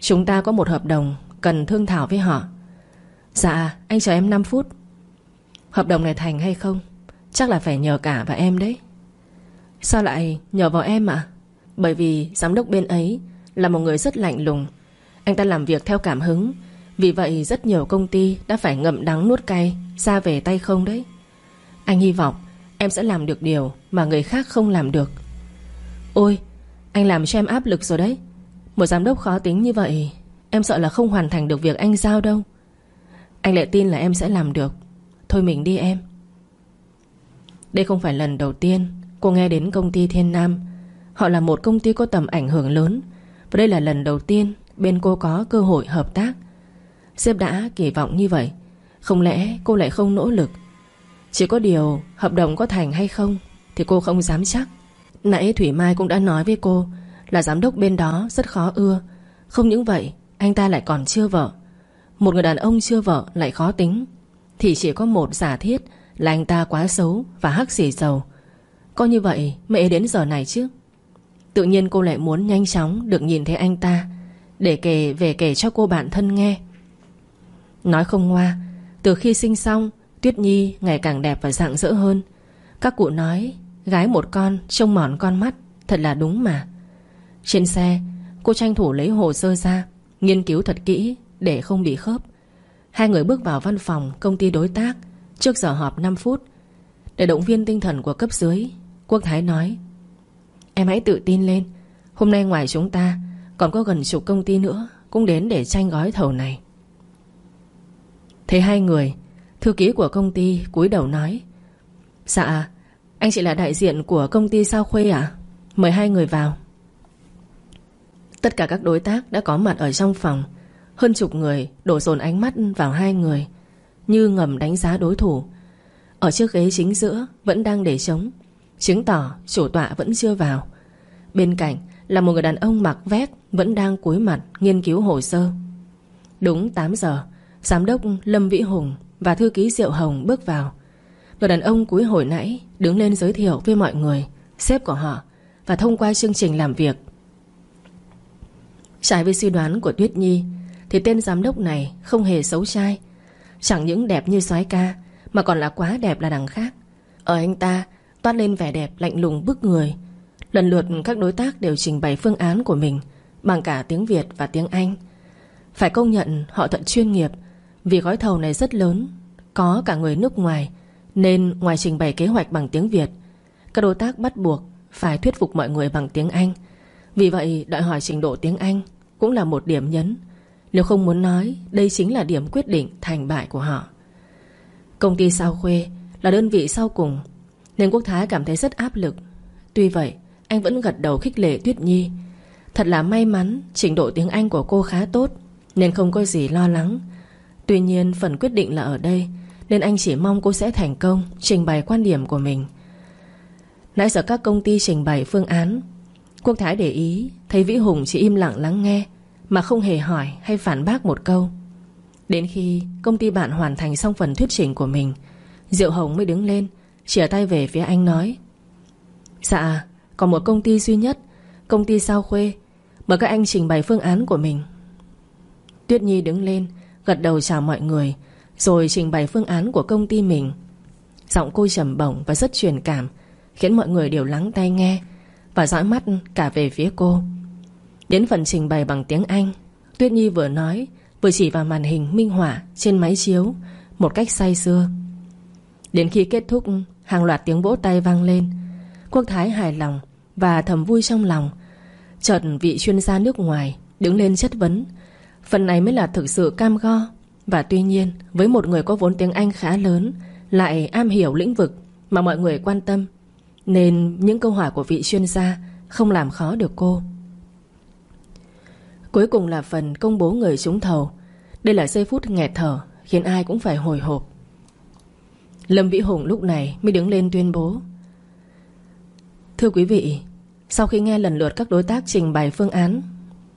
Chúng ta có một hợp đồng Cần thương thảo với họ. Dạ anh chờ em 5 phút. Hợp đồng này thành hay không? Chắc là phải nhờ cả và em đấy. Sao lại nhờ vào em ạ? Bởi vì giám đốc bên ấy Là một người rất lạnh lùng. Anh ta làm việc theo cảm hứng. Vì vậy, rất nhiều công ty đã phải ngậm đắng nuốt cay, Ra về tay không đấy. Anh hy vọng em sẽ làm được điều Mà người khác không làm được. Ôi, anh làm cho em áp lực rồi đấy. Một giám đốc khó tính như vậy, Em sợ là không hoàn thành được việc anh giao đâu. Anh lại tin là em sẽ làm được. Thôi mình đi em. Đây không phải lần đầu tiên Cô nghe đến công ty Thiên Nam. Họ là một công ty có tầm ảnh hưởng lớn, Và đây là lần đầu tiên Bên cô có cơ hội hợp tác. Sếp đã kỳ vọng như vậy, Không lẽ cô lại không nỗ lực? Chỉ có điều hợp đồng có thành hay không Thì cô không dám chắc. Nãy Thủy Mai cũng đã nói với cô là giám đốc bên đó, rất khó ưa. Không những vậy, Anh ta lại còn chưa vợ. Một người đàn ông chưa vợ lại khó tính. Thì chỉ có một giả thiết Là anh ta quá xấu và hắc xỉ dầu Có như vậy, mẹ đến giờ này chứ? Tự nhiên cô lại muốn nhanh chóng Được nhìn thấy anh ta, Để kể về kể cho cô bạn thân nghe. Nói không ngoa, Từ khi sinh xong, Tuyết Nhi ngày càng đẹp và rạng rỡ hơn. Các cụ nói, Gái một con trông mòn con mắt, Thật là đúng mà. Trên xe, cô tranh thủ lấy hồ sơ ra, Nghiên cứu thật kỹ để không bị khớp. Hai người bước vào văn phòng công ty đối tác Trước giờ họp 5 phút. Để động viên tinh thần của cấp dưới, Quốc Thái nói, Em hãy tự tin lên, Hôm nay ngoài chúng ta Còn có gần chục công ty nữa Cũng đến để tranh gói thầu này. Thấy hai người, Thư ký của công ty cúi đầu nói Dạ Anh chị là đại diện của công ty Sao Khuê à Mời hai người vào. Tất cả các đối tác đã có mặt ở trong phòng. Hơn chục người đổ dồn ánh mắt vào hai người, Như ngầm đánh giá đối thủ. Ở chiếc ghế chính giữa Vẫn đang để trống. Chứng tỏ chủ tọa vẫn chưa vào. Bên cạnh là một người đàn ông mặc vét Vẫn đang cúi mặt nghiên cứu hồ sơ. Đúng 8 giờ, Giám đốc Lâm Vĩ Hùng Và thư ký Diệu Hồng bước vào. Người đàn ông cúi hồi nãy Đứng lên giới thiệu với mọi người, Sếp của họ, Và thông qua chương trình làm việc Trái với suy đoán của Tuyết Nhi, Thì tên giám đốc này không hề xấu trai. Chẳng những đẹp như soái ca, Mà còn là quá đẹp là đằng khác. Ở anh ta, toát lên vẻ đẹp lạnh lùng bức người. Lần lượt các đối tác đều trình bày phương án của mình, Bằng cả tiếng Việt và tiếng Anh. Phải công nhận, họ thật chuyên nghiệp, Vì gói thầu này rất lớn, Có cả người nước ngoài, Nên ngoài trình bày kế hoạch bằng tiếng Việt, Các đối tác bắt buộc Phải thuyết phục mọi người bằng tiếng Anh. Vì vậy, đòi hỏi trình độ tiếng Anh Cũng là một điểm nhấn. Nếu không muốn nói, Đây chính là điểm quyết định thành bại của họ. Công ty Sao Khuê Là đơn vị sau cùng, Nên Quốc Thái cảm thấy rất áp lực. Tuy vậy, anh vẫn gật đầu khích lệ Tuyết Nhi. Thật là may mắn, Trình độ tiếng Anh của cô khá tốt, Nên không có gì lo lắng. Tuy nhiên, phần quyết định là ở đây, Nên anh chỉ mong cô sẽ thành công Trình bày quan điểm của mình. Nãy giờ các công ty trình bày phương án Quốc Thái để ý, Thấy Vĩ Hùng chỉ im lặng lắng nghe, Mà không hề hỏi hay phản bác một câu. Đến khi công ty bạn hoàn thành xong phần thuyết trình của mình, Diệu Hồng mới đứng lên chỉa tay về phía anh nói Dạ còn một công ty duy nhất, Công ty Sao Khuê, Mời các anh trình bày phương án của mình. Tuyết Nhi đứng lên, Gật đầu chào mọi người, Rồi trình bày phương án của công ty mình. Giọng cô trầm bổng và rất truyền cảm, Khiến mọi người đều lắng tai nghe. Và dõi mắt cả về phía cô. Đến phần trình bày bằng tiếng Anh, Tuyết Nhi vừa nói, Vừa chỉ vào màn hình minh họa trên máy chiếu, Một cách say sưa. Đến khi kết thúc, Hàng loạt tiếng vỗ tay vang lên. Quốc Thái hài lòng và thầm vui trong lòng, Chợt vị chuyên gia nước ngoài Đứng lên chất vấn. Phần này mới là thực sự cam go, Và tuy nhiên, với một người có vốn tiếng Anh khá lớn, Lại am hiểu lĩnh vực Mà mọi người quan tâm nên những câu hỏi của vị chuyên gia Không làm khó được cô. Cuối cùng là phần công bố người trúng thầu. Đây là giây phút nghẹt thở, Khiến ai cũng phải hồi hộp. Lâm Vĩ Hùng lúc này mới đứng lên tuyên bố. Thưa quý vị, Sau khi nghe lần lượt các đối tác trình bày phương án,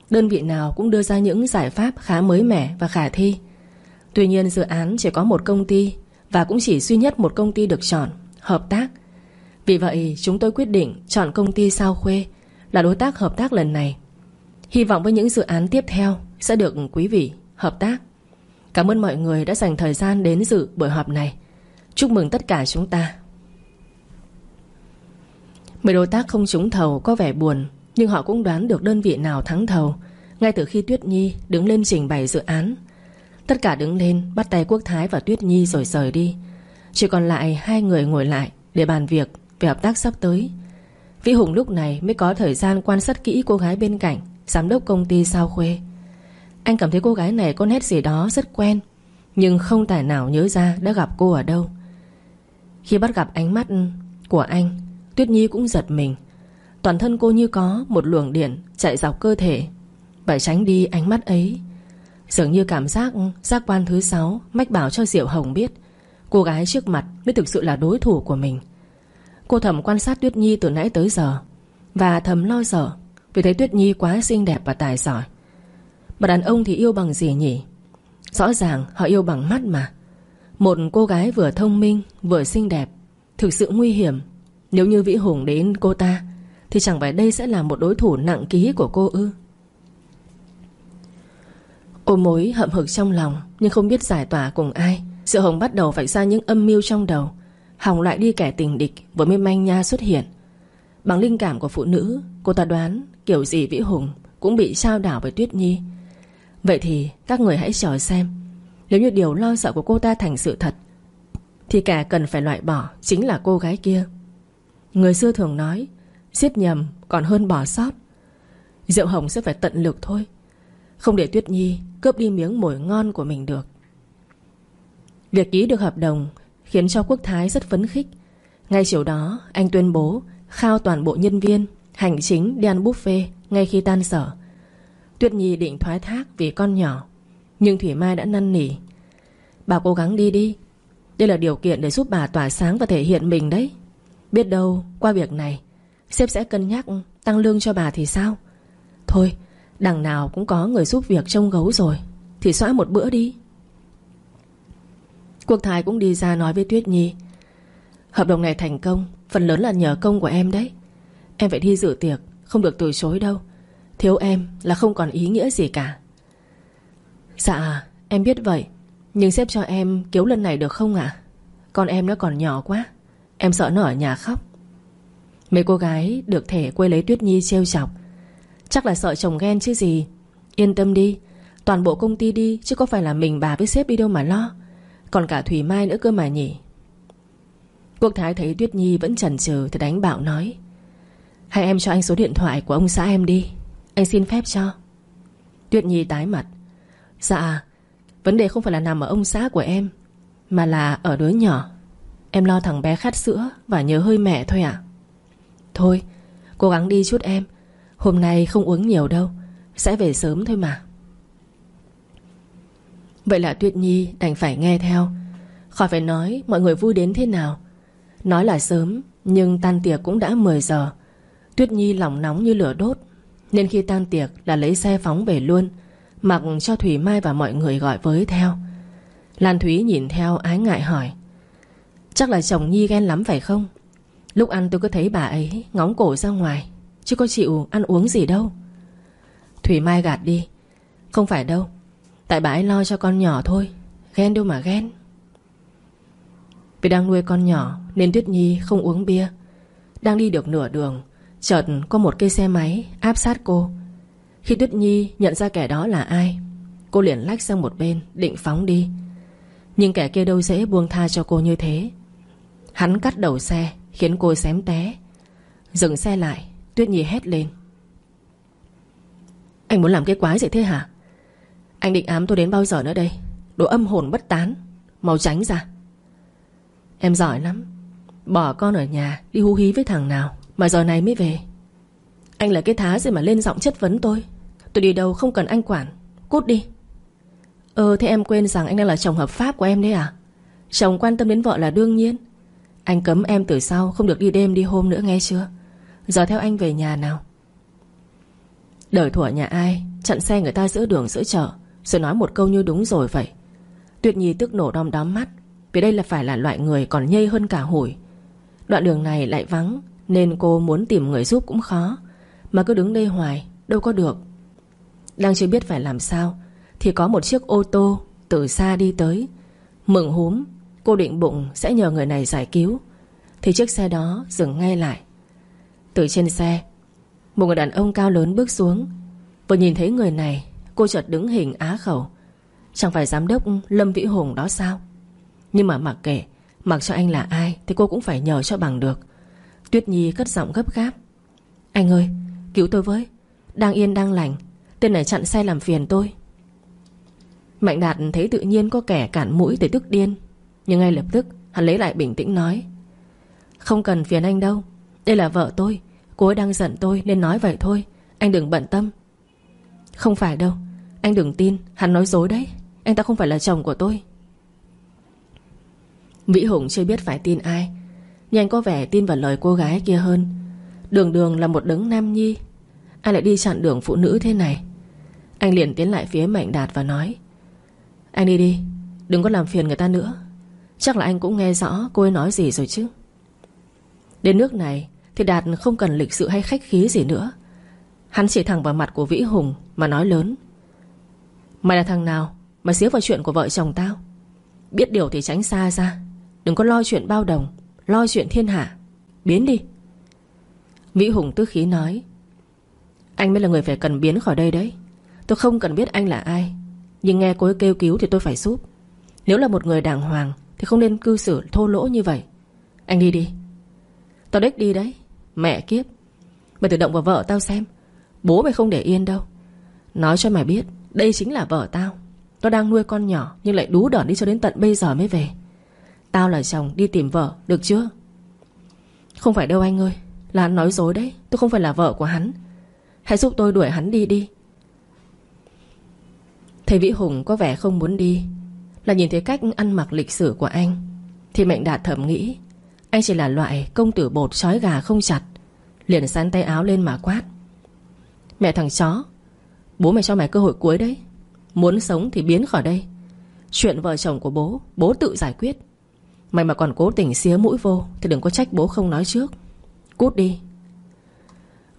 Đơn vị nào cũng đưa ra những giải pháp khá mới mẻ và khả thi. Tuy nhiên dự án chỉ có một công ty Và cũng chỉ duy nhất một công ty được chọn, Hợp tác vì vậy, chúng tôi quyết định chọn công ty Sao Khuê Là đối tác hợp tác lần này. Hy vọng với những dự án tiếp theo Sẽ được quý vị hợp tác. Cảm ơn mọi người đã dành thời gian đến dự buổi họp này. Chúc mừng tất cả chúng ta. Mười đối tác không trúng thầu có vẻ buồn, Nhưng họ cũng đoán được đơn vị nào thắng thầu Ngay từ khi Tuyết Nhi đứng lên trình bày dự án. Tất cả đứng lên, Bắt tay Quốc Thái và Tuyết Nhi rồi rời đi. Chỉ còn lại hai người ngồi lại Để bàn việc về hợp tác sắp tới. Vĩ Hùng lúc này mới có thời gian quan sát kỹ cô gái bên cạnh, Giám đốc công ty Sao Khuê. Anh cảm thấy cô gái này có nét gì đó rất quen, Nhưng không tài nào nhớ ra đã gặp cô ở đâu. Khi bắt gặp ánh mắt của anh, Tuyết Nhi cũng giật mình. Toàn thân cô như có một luồng điện Chạy dọc cơ thể, Phải tránh đi ánh mắt ấy. Dường như cảm giác giác quan thứ sáu Mách bảo cho Diệu Hồng biết, Cô gái trước mặt mới thực sự là đối thủ của mình. Cô thầm quan sát Tuyết Nhi từ nãy tới giờ, Và thầm lo sợ, Vì thấy Tuyết Nhi quá xinh đẹp và tài giỏi. Mà đàn ông thì yêu bằng gì nhỉ? Rõ ràng họ yêu bằng mắt mà. Một cô gái vừa thông minh, Vừa xinh đẹp, Thực sự nguy hiểm. Nếu như Vĩ Hùng đến cô ta, Thì chẳng phải đây sẽ là một đối thủ nặng ký của cô ư? Ôm mối hậm hực trong lòng, Nhưng không biết giải tỏa cùng ai. Sự Hồng bắt đầu phải ra những âm mưu trong đầu Hỏng lại đi kẻ tình địch Vừa mới manh nha xuất hiện. Bằng linh cảm của phụ nữ, Cô ta đoán kiểu gì Vĩ Hùng Cũng bị trao đảo với Tuyết Nhi. Vậy thì các người hãy chờ xem. Nếu như điều lo sợ của cô ta thành sự thật, Thì kẻ cần phải loại bỏ Chính là cô gái kia. Người xưa thường nói, Giết nhầm còn hơn bỏ sót. Diệu Hồng sẽ phải tận lực thôi. Không để Tuyết Nhi cướp đi miếng mồi ngon của mình được. Việc ký được hợp đồng Khiến cho Quốc Thái rất phấn khích. Ngay chiều đó, anh tuyên bố Khao toàn bộ nhân viên, Hành chính đi ăn buffet ngay khi tan sở. Tuyết Nhi định thoái thác vì con nhỏ, Nhưng Thủy Mai đã năn nỉ. Bà cố gắng đi đi, Đây là điều kiện để giúp bà tỏa sáng và thể hiện mình đấy. Biết đâu, qua việc này, Sếp sẽ cân nhắc tăng lương cho bà thì sao? Thôi, Đằng nào cũng có người giúp việc trông gấu rồi, Thì xóa một bữa đi. Quốc Thái cũng đi ra nói với Tuyết Nhi. Hợp đồng này thành công, Phần lớn là nhờ công của em đấy. Em phải đi dự tiệc, Không được từ chối đâu. Thiếu em là không còn ý nghĩa gì cả. Dạ em biết vậy, Nhưng xếp cho em cứu lần này được không ạ? Con em nó còn nhỏ quá, Em sợ nó ở nhà khóc. Mấy cô gái được thể quay lấy Tuyết Nhi trêu chọc. Chắc là sợ chồng ghen chứ gì. Yên tâm đi, Toàn bộ công ty đi, Chứ có phải là mình bà với sếp đi đâu mà lo. Còn cả Thủy Mai nữa cơ mà nhỉ? Quốc Thái thấy Tuyết Nhi vẫn chần chừ Thì đánh bạo nói. Hai em cho anh số điện thoại của ông xã em đi. Anh xin phép cho. Tuyết Nhi tái mặt. Dạ Vấn đề không phải là nằm ở ông xã của em, Mà là ở đứa nhỏ. Em lo thằng bé khát sữa Và nhớ hơi mẹ thôi ạ. Thôi, cố gắng đi chút em. Hôm nay không uống nhiều đâu. Sẽ về sớm thôi mà. Vậy là Tuyết Nhi đành phải nghe theo. Khỏi phải nói mọi người vui đến thế nào. Nói là sớm, Nhưng tan tiệc cũng đã 10 giờ. Tuyết Nhi lòng nóng như lửa đốt, Nên khi tan tiệc là lấy xe phóng về luôn, Mặc cho Thủy Mai và mọi người gọi với theo. Lan Thúy nhìn theo ái ngại hỏi, Chắc là chồng Nhi ghen lắm phải không? Lúc ăn tôi cứ thấy bà ấy ngóng cổ ra ngoài, Chứ có chịu ăn uống gì đâu. Thủy Mai gạt đi, Không phải đâu Tại bà ấy lo cho con nhỏ thôi. Ghen đâu mà ghen. Vì đang nuôi con nhỏ, Nên Tuyết Nhi không uống bia. Đang đi được nửa đường, Chợt có một cây xe máy áp sát cô. Khi Tuyết Nhi nhận ra kẻ đó là ai, Cô liền lách sang một bên, Định phóng đi. Nhưng kẻ kia đâu dễ buông tha cho cô như thế. Hắn cắt đầu xe, Khiến cô xém té. Dừng xe lại, Tuyết Nhi hét lên. Anh muốn làm cái quái gì thế hả? Anh định ám tôi đến bao giờ nữa đây? Đồ âm hồn bất tán, Mau tránh ra. Em giỏi lắm. Bỏ con ở nhà, đi hú hí với thằng nào Mà giờ này mới về. Anh là cái thá gì mà lên giọng chất vấn tôi? Tôi đi đâu không cần anh quản. Cút đi. Ờ thế em quên rằng anh đang là chồng hợp pháp của em đấy à? Chồng quan tâm đến vợ là đương nhiên. Anh cấm em từ sau, Không được đi đêm đi hôm nữa nghe chưa? Giờ theo anh về nhà nào? Đời thủa nhà ai, Chặn xe người ta giữa đường, giữa chợ. Rồi nói một câu như đúng rồi vậy. Tuyệt nhi tức nổ đom đóm mắt, Vì đây là phải là loại người còn nhây hơn cả hủi. Đoạn đường này lại vắng, Nên cô muốn tìm người giúp cũng khó, Mà cứ đứng đây hoài, Đâu có được. Đang chưa biết phải làm sao, Thì có một chiếc ô tô từ xa đi tới. Mừng húm, Cô định bụng sẽ nhờ người này giải cứu, Thì chiếc xe đó dừng ngay lại. Từ trên xe, Một người đàn ông cao lớn bước xuống, Vừa nhìn thấy người này Cô chợt đứng hình á khẩu. Chẳng phải giám đốc Lâm Vĩ Hùng đó sao? Nhưng mà mặc kệ, Mặc cho anh là ai Thì cô cũng phải nhờ cho bằng được. Tuyết Nhi cất giọng gấp gáp. Anh ơi, cứu tôi với. Đang yên đang lành. Tên này chặn xe làm phiền tôi. Mạnh Đạt thấy tự nhiên có kẻ cản mũi tới tức điên. Nhưng ngay lập tức, Hắn lấy lại bình tĩnh nói. Không cần phiền anh đâu. Đây là vợ tôi. Cô ấy đang giận tôi nên nói vậy thôi. Anh đừng bận tâm. Không phải đâu, Anh đừng tin, Hắn nói dối đấy. Anh ta không phải là chồng của tôi. Vĩ Hùng chưa biết phải tin ai. Nhưng anh có vẻ tin vào lời cô gái kia hơn. Đường đường là một đấng nam nhi. Ai lại đi chặn đường phụ nữ thế này? Anh liền tiến lại phía Mạnh Đạt và nói, Anh đi đi, Đừng có làm phiền người ta nữa. Chắc là anh cũng nghe rõ cô ấy nói gì rồi chứ. Đến nước này Thì Đạt không cần lịch sự hay khách khí gì nữa. Hắn chỉ thẳng vào mặt của Vĩ Hùng mà nói lớn. Mày là thằng nào Mà xíu vào chuyện của vợ chồng tao? Biết điều thì tránh xa ra. Đừng có lo chuyện bao đồng, Lo chuyện thiên hạ. Biến đi. Vĩ Hùng tức khí nói, Anh mới là người phải cần biến khỏi đây đấy. Tôi không cần biết anh là ai, Nhưng nghe cô ấy kêu cứu thì tôi phải giúp. Nếu là một người đàng hoàng Thì không nên cư xử thô lỗ như vậy. Anh đi đi. Tao đếch đi đấy, Mẹ kiếp. Mày tự động vào vợ tao xem. Bố mày không để yên đâu. Nói cho mày biết, Đây chính là vợ tao. Tao đang nuôi con nhỏ, Nhưng lại đú đởn đi cho đến tận bây giờ mới về. Tao là chồng đi tìm vợ, Được chưa? Không phải đâu anh ơi, Là hắn nói dối đấy, Tôi không phải là vợ của hắn. Hãy giúp tôi đuổi hắn đi đi. Thầy Vĩ Hùng có vẻ không muốn đi, Là nhìn thấy cách ăn mặc lịch sử của anh, Thì Mệnh Đạt thầm nghĩ, Anh chỉ là loại công tử bột trói gà không chặt, Liền sán tay áo lên mà quát. Mẹ thằng chó Bố mày cho mày cơ hội cuối đấy. Muốn sống thì biến khỏi đây. Chuyện vợ chồng của bố Bố tự giải quyết. Mày mà còn cố tình xía mũi vô, Thì đừng có trách bố không nói trước. Cút đi.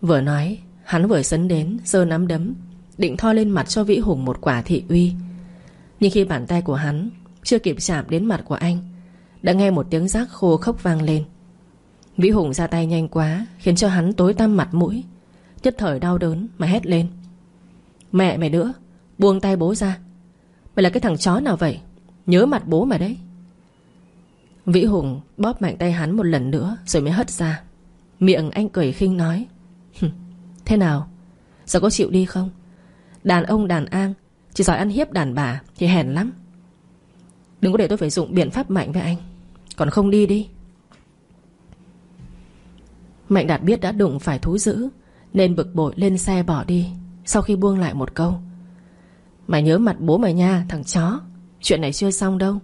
Vừa nói, Hắn vừa sấn đến, giơ nắm đấm, Định thoi lên mặt cho Vĩ Hùng một quả thị uy. Nhưng khi bàn tay của hắn Chưa kịp chạm đến mặt của anh, Đã nghe một tiếng rác khô khốc vang lên. Vĩ Hùng ra tay nhanh quá, Khiến cho hắn tối tăm mặt mũi. Nhất thời đau đớn mà hét lên. Mẹ mày nữa, Buông tay bố ra. Mày là cái thằng chó nào vậy? Nhớ mặt bố mày đấy. Vĩ Hùng bóp mạnh tay hắn một lần nữa Rồi mới hất ra. Miệng anh cười khinh nói Thế nào? Giờ có chịu đi không? Đàn ông đàn an, Chỉ giỏi ăn hiếp đàn bà Thì hèn lắm. Đừng có để tôi phải dụng biện pháp mạnh với anh, Còn không đi đi. Mạnh Đạt biết đã đụng phải thú dữ, Nên bực bội lên xe bỏ đi. Sau khi buông lại một câu, Mày nhớ mặt bố mày nha, thằng chó. Chuyện này chưa xong đâu.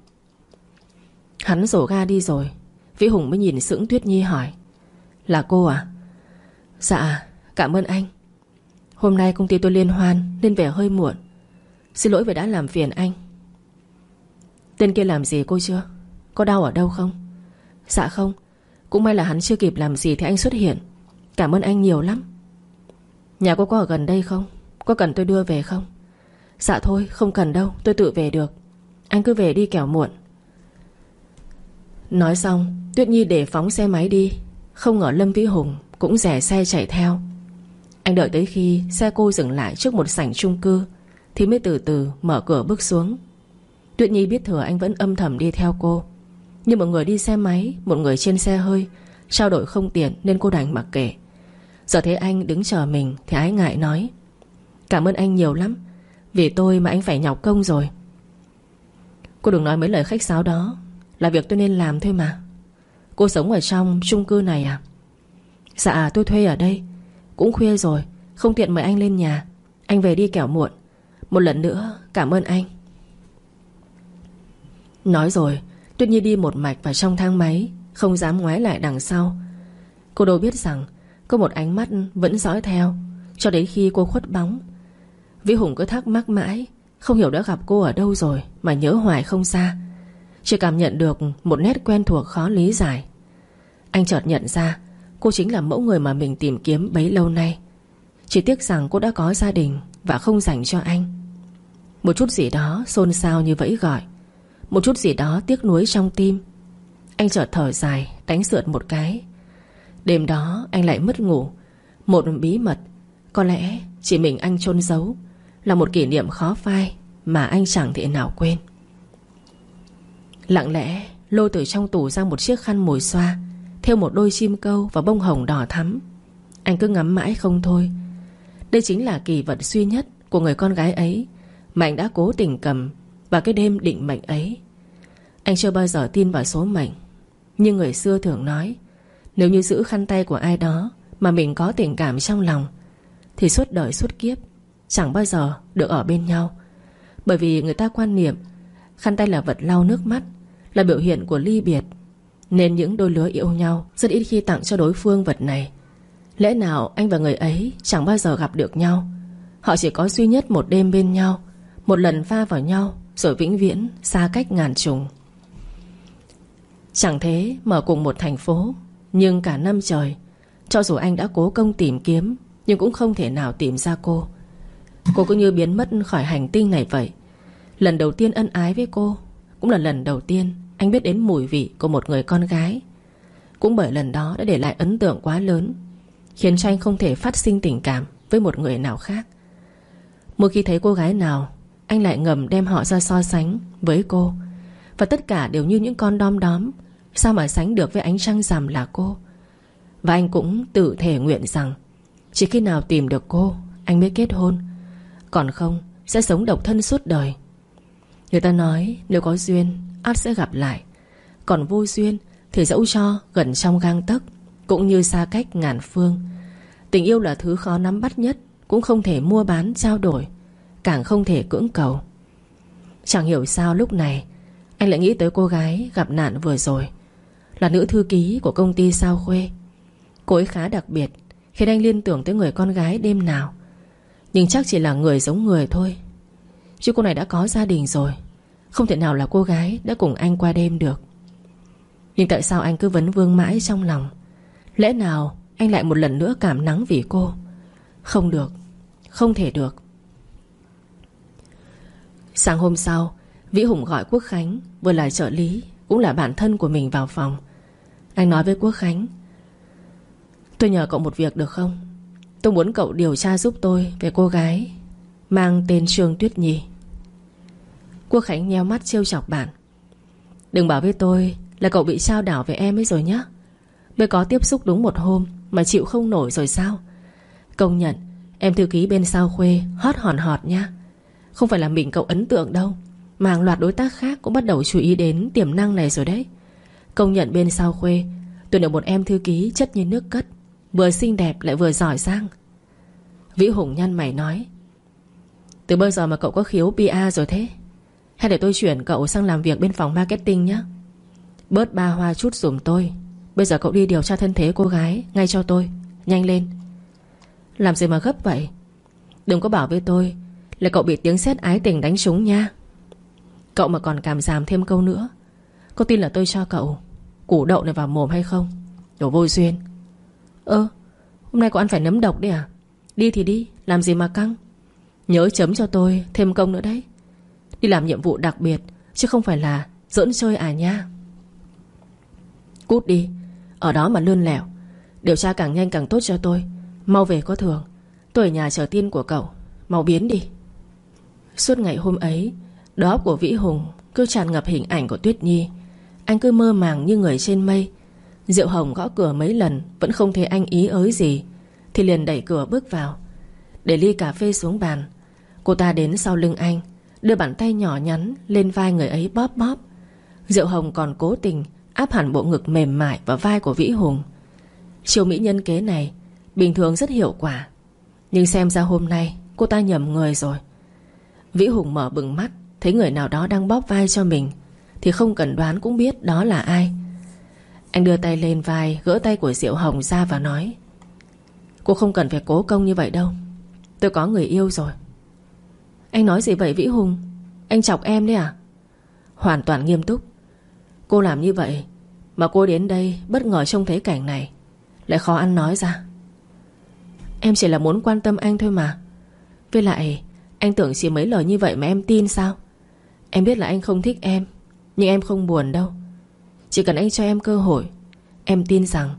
Hắn rổ ga đi rồi. Vĩ Hùng mới nhìn sững Tuyết Nhi hỏi, Là cô à? Dạ cảm ơn anh. Hôm nay công ty tôi liên hoan Nên về hơi muộn. Xin lỗi vì đã làm phiền anh. Tên kia làm gì cô chưa? Có đau ở đâu không? Dạ không. Cũng may là hắn chưa kịp làm gì thì anh xuất hiện. Cảm ơn anh nhiều lắm. Nhà cô có ở gần đây không? Có cần tôi đưa về không? Dạ thôi, không cần đâu, tôi tự về được. Anh cứ về đi kẻo muộn. Nói xong, Tuyết Nhi để phóng xe máy đi. Không ngờ Lâm Vĩ Hùng cũng rẻ xe chạy theo. Anh đợi tới khi xe cô dừng lại trước một sảnh chung cư, Thì mới từ từ mở cửa bước xuống. Tuyết Nhi biết thừa anh vẫn âm thầm đi theo cô. Nhưng một người đi xe máy, Một người trên xe hơi, Trao đổi không tiện nên cô đành mặc kệ. Giờ thấy anh đứng chờ mình Thì ái ngại nói, Cảm ơn anh nhiều lắm, Vì tôi mà anh phải nhọc công rồi. Cô đừng nói mấy lời khách sáo đó, Là việc tôi nên làm thôi mà. Cô sống ở trong chung cư này à? Dạ tôi thuê ở đây, Cũng khuya rồi, Không tiện mời anh lên nhà. Anh về đi kẻo muộn. Một lần nữa, cảm ơn anh. Nói rồi, Tuyết Nhi đi một mạch vào trong thang máy, Không dám ngoái lại đằng sau. Cô đâu biết rằng có một ánh mắt vẫn dõi theo, Cho đến khi cô khuất bóng. Vĩ Hùng cứ thắc mắc mãi, Không hiểu đã gặp cô ở đâu rồi Mà nhớ hoài không xa. Chỉ cảm nhận được một nét quen thuộc khó lý giải. Anh chợt nhận ra, Cô chính là mẫu người mà mình tìm kiếm bấy lâu nay. Chỉ tiếc rằng cô đã có gia đình Và không dành cho anh. Một chút gì đó xôn xao như vẫy gọi. Một chút gì đó tiếc nuối trong tim. Anh chợt thở dài, Đánh sượt một cái. Đêm đó anh lại mất ngủ. Một bí mật, Có lẽ chỉ mình anh chôn giấu, Là một kỷ niệm khó phai Mà anh chẳng thể nào quên. Lặng lẽ, Lôi từ trong tủ ra một chiếc khăn mùi xoa, Theo một đôi chim câu và bông hồng đỏ thắm. Anh cứ ngắm mãi không thôi. Đây chính là kỳ vật duy nhất Của người con gái ấy Mà anh đã cố tình cầm và cái đêm định mệnh ấy. Anh chưa bao giờ tin vào số mệnh, Nhưng người xưa thường nói nếu như giữ khăn tay của ai đó Mà mình có tình cảm trong lòng, Thì suốt đời suốt kiếp Chẳng bao giờ được ở bên nhau. Bởi vì người ta quan niệm Khăn tay là vật lau nước mắt, Là biểu hiện của ly biệt, Nên những đôi lứa yêu nhau Rất ít khi tặng cho đối phương vật này. Lẽ nào anh và người ấy chẳng bao giờ gặp được nhau? Họ chỉ có duy nhất một đêm bên nhau, Một lần pha vào nhau Rồi vĩnh viễn xa cách ngàn trùng. Chẳng thế mở cùng một thành phố nhưng cả năm trời, Cho dù anh đã cố công tìm kiếm, Nhưng cũng không thể nào tìm ra cô. Cô cứ như biến mất khỏi hành tinh này vậy. Lần đầu tiên ân ái với cô, Cũng là lần đầu tiên Anh biết đến mùi vị của một người con gái. Cũng bởi lần đó đã để lại ấn tượng quá lớn, Khiến cho anh không thể phát sinh tình cảm Với một người nào khác. Mỗi khi thấy cô gái nào, Anh lại ngầm đem họ ra so sánh Với cô. Và tất cả đều như những con đom đóm Sao mà sánh được với ánh trăng rằm là cô? Và anh cũng tự thể nguyện rằng, Chỉ khi nào tìm được cô, Anh mới kết hôn. Còn không, sẽ sống độc thân suốt đời. Người ta nói, nếu có duyên, ắt sẽ gặp lại. Còn vô duyên, Thì dẫu cho gần trong gang tấc, Cũng như xa cách ngàn phương. Tình yêu là thứ khó nắm bắt nhất, Cũng không thể mua bán, trao đổi, Càng không thể cưỡng cầu. Chẳng hiểu sao lúc này, Anh lại nghĩ tới cô gái gặp nạn vừa rồi. Là nữ thư ký của công ty Sao Khuê. Cô ấy khá đặc biệt, Khiến anh liên tưởng tới người con gái đêm nào. Nhưng chắc chỉ là người giống người thôi. Chứ cô này đã có gia đình rồi, Không thể nào là cô gái đã cùng anh qua đêm được. Nhưng tại sao anh cứ vấn vương mãi trong lòng? Lẽ nào anh lại một lần nữa cảm nắng vì cô? Không được, Không thể được. Sáng hôm sau, Vĩ Hùng gọi Quốc Khánh, Vừa là trợ lý, Cũng là bạn thân của mình vào phòng. Anh nói với Quốc Khánh. Tôi nhờ cậu một việc được không? Tôi muốn cậu điều tra giúp tôi Về cô gái Mang tên Trương Tuyết Nhi. Quốc Khánh nheo mắt trêu chọc bạn. Đừng bảo với tôi Là cậu bị trao đảo về em ấy rồi nhé Mới có tiếp xúc đúng một hôm Mà chịu không nổi rồi sao? Công nhận, Em thư ký bên sao khuê Hot hòn hòt nha Không phải là mình cậu ấn tượng đâu, Mà hàng loạt đối tác khác cũng bắt đầu chú ý đến tiềm năng này rồi đấy. Công nhận bên sau khuê Tuyển được một em thư ký chất như nước cất, Vừa xinh đẹp lại vừa giỏi giang. Vĩ Hùng nhăn mày nói, Từ bao giờ mà cậu có khiếu PR rồi thế? Hay để tôi chuyển cậu sang làm việc bên phòng marketing nhé Bớt ba hoa chút dùm tôi, Bây giờ cậu đi điều tra thân thế cô gái Ngay cho tôi, Nhanh lên. Làm gì mà gấp vậy? Đừng có bảo với tôi Là cậu bị tiếng sét ái tình đánh trúng nha. Cậu mà còn cảm giảm thêm câu nữa cô tin là tôi cho cậu Củ đậu này vào mồm hay không? Đồ vô duyên. Ơ, Hôm nay cậu ăn phải nấm độc đấy à? Đi thì đi, Làm gì mà căng? Nhớ chấm cho tôi thêm công nữa đấy. Đi làm nhiệm vụ đặc biệt, Chứ không phải là dẫn chơi à nha. Cút đi, Ở đó mà lươn lẹo Điều tra càng nhanh càng tốt cho tôi. Mau về có thường. Tôi ở nhà chờ tin của cậu. Mau biến đi. Suốt ngày hôm ấy Đó của Vĩ Hùng cứ tràn ngập hình ảnh của Tuyết Nhi. Anh cứ mơ màng như người trên mây. Diệu Hồng gõ cửa mấy lần, Vẫn không thấy anh ý ới gì, Thì liền đẩy cửa bước vào. Để ly cà phê xuống bàn, Cô ta đến sau lưng anh, Đưa bàn tay nhỏ nhắn lên vai người ấy bóp bóp. Diệu Hồng còn cố tình Áp hẳn bộ ngực mềm mại vào vai của Vĩ Hùng. Chiều mỹ nhân kế này, Bình thường rất hiệu quả, Nhưng xem ra hôm nay Cô ta nhầm người rồi. Vĩ Hùng mở bừng mắt, Thấy người nào đó đang bóp vai cho mình thì không cần đoán cũng biết đó là ai. Anh đưa tay lên vai, Gỡ tay của Diệu Hồng ra và nói, Cô không cần phải cố công như vậy đâu. Tôi có người yêu rồi. Anh nói gì vậy Vĩ Hùng? Anh chọc em đấy à? Hoàn toàn nghiêm túc. Cô làm như vậy Mà cô đến đây bất ngờ trông thấy cảnh này, Lại khó ăn nói ra. Em chỉ là muốn quan tâm anh thôi mà. Với lại, Anh tưởng chỉ mấy lời như vậy mà em tin sao? Em biết là anh không thích em. Nhưng em không buồn đâu. Chỉ cần anh cho em cơ hội, Em tin rằng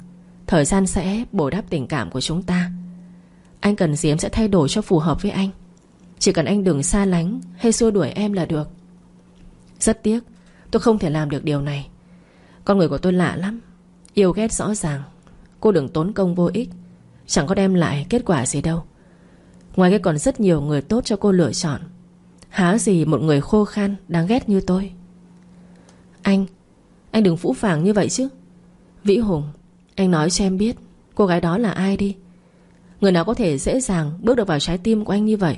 Thời gian sẽ bồi đắp tình cảm của chúng ta. Anh cần gì em sẽ thay đổi cho phù hợp với anh. Chỉ cần anh đừng xa lánh Hay xua đuổi em là được. Rất tiếc, tôi không thể làm được điều này. Con người của tôi lạ lắm, Yêu ghét rõ ràng. Cô đừng tốn công vô ích, Chẳng có đem lại kết quả gì đâu. Ngoài cái còn rất nhiều người tốt cho cô lựa chọn. Há gì một người khô khan, Đáng ghét như tôi. Anh Anh đừng phũ phàng như vậy chứ. Vĩ Hùng, Anh nói cho em biết, Cô gái đó là ai đi. Người nào có thể dễ dàng bước được vào trái tim của anh như vậy?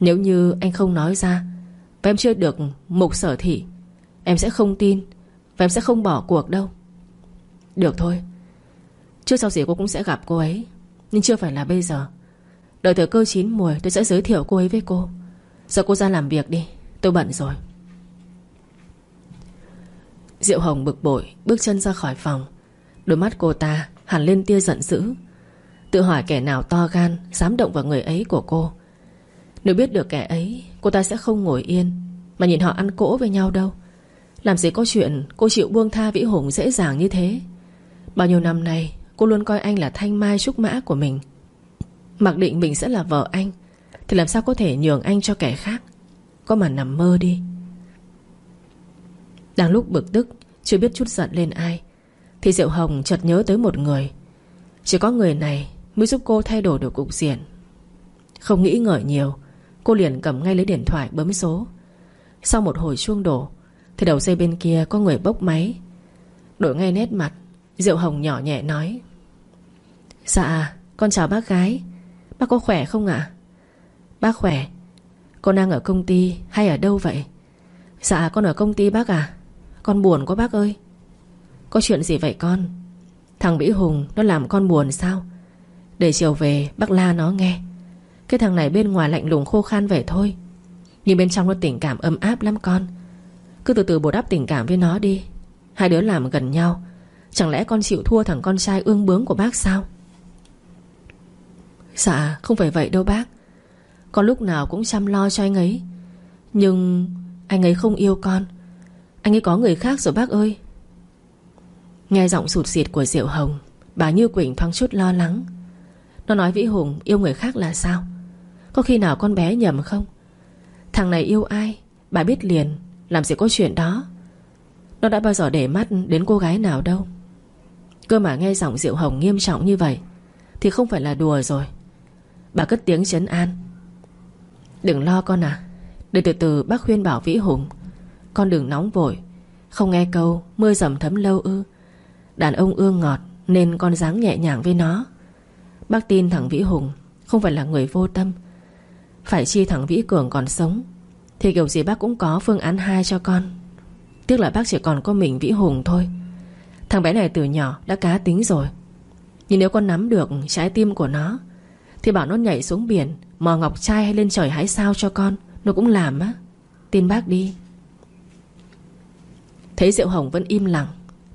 Nếu như anh không nói ra, Và em chưa được mục sở thị, Em sẽ không tin, Và em sẽ không bỏ cuộc đâu. Được thôi. Trước sau gì cô cũng sẽ gặp cô ấy, Nhưng chưa phải là bây giờ. Đợi thời cơ chín mùi, tôi sẽ giới thiệu cô ấy với cô. Giờ cô ra làm việc đi, Tôi bận rồi. Diệu Hồng bực bội, Bước chân ra khỏi phòng. Đôi mắt cô ta hẳn lên tia giận dữ. Tự hỏi kẻ nào to gan, Dám động vào người ấy của cô. Nếu biết được kẻ ấy, Cô ta sẽ không ngồi yên, Mà nhìn họ ăn cỗ với nhau đâu. Làm gì có chuyện cô chịu buông tha Vĩ Hùng dễ dàng như thế. Bao nhiêu năm nay, Cô luôn coi anh là thanh mai trúc mã của mình. Mặc định mình sẽ là vợ anh, Thì làm sao có thể nhường anh cho kẻ khác? Có mà nằm mơ đi. Đang lúc bực tức chưa biết chút giận lên ai. Thì Diệu Hồng chợt nhớ tới một người. Chỉ có người này Mới giúp cô thay đổi được cục diện. Không nghĩ ngợi nhiều, Cô liền cầm ngay lấy điện thoại bấm số. Sau một hồi chuông đổ, Thì đầu dây bên kia có người bốc máy. Đổi ngay nét mặt, Diệu Hồng nhỏ nhẹ nói. Dạ con chào bác gái. Bác có khỏe không ạ? Bác khỏe. Con đang ở công ty hay ở đâu vậy? Dạ con ở công ty bác à con buồn quá bác ơi. Có chuyện gì vậy con? Thằng Mỹ Hùng nó làm con buồn sao? Để chiều về, bác la nó nghe. Cái thằng này bên ngoài lạnh lùng khô khan vậy thôi. Nhưng bên trong nó tình cảm ấm áp lắm con. Cứ từ từ bổ đắp tình cảm với nó đi. Hai đứa làm gần nhau. Chẳng lẽ con chịu thua thằng con trai ương bướng của bác sao? Dạ không phải vậy đâu bác. Con lúc nào cũng chăm lo cho anh ấy. Nhưng anh ấy không yêu con. Anh ấy có người khác rồi bác ơi. Nghe giọng sụt xịt của Diệu Hồng, Bà Như Quỳnh thoáng chút lo lắng. Nó nói Vĩ Hùng yêu người khác là sao? Có khi nào con bé nhầm không? Thằng này yêu ai? Bà biết liền, Làm gì có chuyện đó. Nó đã bao giờ để mắt đến cô gái nào đâu. Cơ mà nghe giọng Diệu Hồng nghiêm trọng như vậy, Thì không phải là đùa rồi. Bà cất tiếng chấn an. Đừng lo con à Để từ từ bác khuyên bảo Vĩ Hùng con đừng nóng vội. Không nghe câu, mưa dầm thấm lâu ư. Đàn ông ương ngọt, Nên con dáng nhẹ nhàng với nó. Bác tin thằng Vĩ Hùng Không phải là người vô tâm. Phải chi thằng Vĩ Cường còn sống, Thì kiểu gì bác cũng có phương án 2 cho con. Tiếc là bác chỉ còn có mình Vĩ Hùng thôi. Thằng bé này từ nhỏ đã cá tính rồi. Nhưng nếu con nắm được trái tim của nó, Thì bảo nó nhảy xuống biển, Mò ngọc trai hay lên trời hái sao cho con, Nó cũng làm á. Tin bác đi. Thấy Diệu Hồng vẫn im lặng,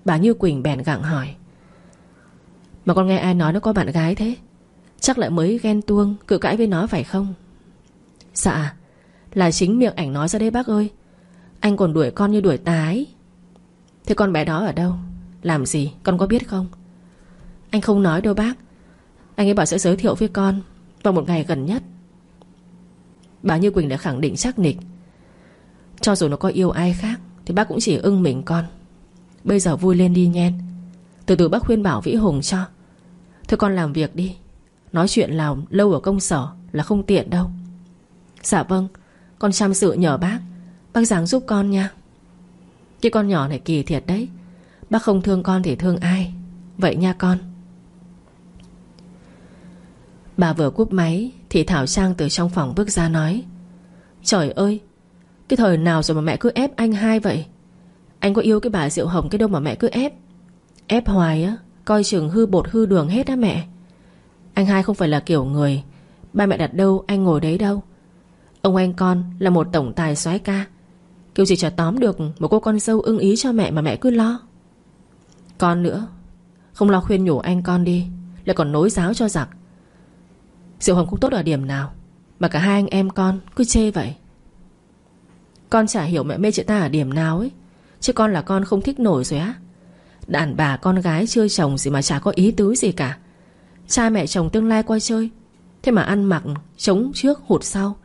Bà Như Quỳnh bèn gặng hỏi. Mà con nghe ai nói nó có bạn gái thế? Chắc lại mới ghen tuông, Cự cãi với nó phải không? Dạ Là chính miệng ảnh nói ra đây bác ơi. Anh còn đuổi con như đuổi tái Thế con bé đó ở đâu? Làm gì? Con có biết không? Anh không nói đâu bác. Anh ấy bảo sẽ giới thiệu với con Vào một ngày gần nhất. Bà Như Quỳnh đã khẳng định chắc nịch. Cho dù nó có yêu ai khác thì bác cũng chỉ ưng mình con. Bây giờ vui lên đi nhen. Từ từ bác khuyên bảo Vĩ Hùng cho. Thôi con làm việc đi. Nói chuyện làm lâu ở công sở Là không tiện đâu. Dạ vâng Con chăm sự nhờ bác. Bác giảng giúp con nha. Cái con nhỏ này kỳ thiệt đấy. Bác không thương con thì thương ai. Vậy nha con. Bà vừa cúp máy, Thì Thảo Trang từ trong phòng bước ra nói, Trời ơi cái thời nào rồi mà mẹ cứ ép anh hai vậy? Anh có yêu cái bà Diệu Hồng cái đâu mà mẹ cứ ép. Ép hoài á, Coi chừng hư bột hư đường hết á mẹ. Anh hai không phải là kiểu người. Ba mẹ đặt đâu, anh ngồi đấy đâu. Ông anh con là một tổng tài soái ca. Kiểu gì chả tóm được Một cô con dâu ưng ý cho mẹ mà mẹ cứ lo. Con nữa, Không lo khuyên nhủ anh con đi, Lại còn nối giáo cho giặc. Diệu Hồng cũng tốt ở điểm nào, Mà cả hai anh em con cứ chê vậy. Con chả hiểu mẹ mê chị ta ở điểm nào ấy. Chứ con là con không thích nổi rồi á. Đàn bà, con gái chưa chồng gì mà chả có ý tứ gì cả. Cha mẹ chồng tương lai qua chơi. Thế mà ăn mặc, Chống trước, hụt sau.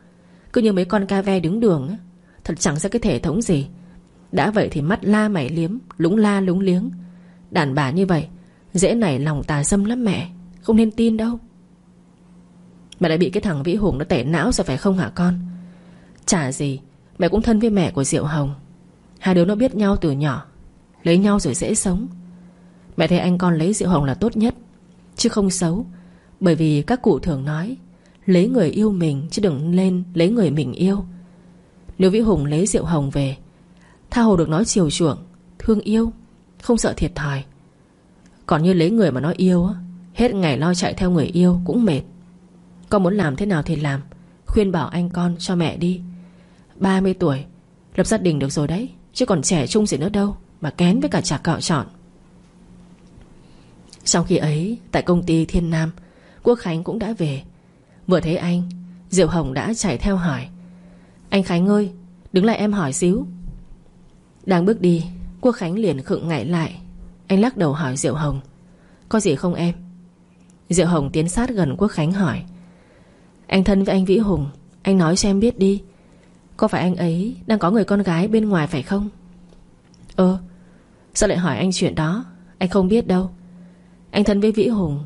Cứ như mấy con ca ve đứng đường Thật chẳng ra cái thể thống gì. Đã vậy thì mắt la mày liếm, Lúng la lúng liếng. Đàn bà như vậy, Dễ nảy lòng tà dâm lắm mẹ. Không nên tin đâu. Mẹ đã bị cái thằng Vĩ Hùng nó tẩy não rồi phải không hả con? Chả gì Mẹ cũng thân với mẹ của Diệu Hồng. Hai đứa nó biết nhau từ nhỏ, Lấy nhau rồi dễ sống. Mẹ thấy anh con lấy Diệu Hồng là tốt nhất, Chứ không xấu, Bởi vì các cụ thường nói, Lấy người yêu mình chứ đừng lên lấy người mình yêu. Nếu Vĩ Hùng lấy Diệu Hồng về, Tha hồ được nói chiều chuộng, Thương yêu, Không sợ thiệt thòi. Còn như lấy người mà nó yêu Hết ngày lo chạy theo người yêu cũng mệt. Con muốn làm thế nào thì làm, Khuyên bảo anh con cho mẹ đi. 30 tuổi. Lập gia đình được rồi đấy, Chứ còn trẻ trung gì nữa đâu, Mà kén với cả chả cạo chọn. Sau khi ấy, Tại công ty Thiên Nam, Quốc Khánh cũng đã về. Vừa thấy anh, Diệu Hồng đã chạy theo hỏi. Anh Khánh ơi, Đứng lại em hỏi xíu. Đang bước đi, Quốc Khánh liền khựng ngại lại. Anh lắc đầu hỏi Diệu Hồng. Có gì không em? Diệu Hồng tiến sát gần Quốc Khánh hỏi. Anh thân với anh Vĩ Hùng, Anh nói cho em biết đi. Có phải anh ấy đang có người con gái bên ngoài phải không? Ơ, Sao lại hỏi anh chuyện đó? Anh không biết đâu. Anh thân với Vĩ Hùng,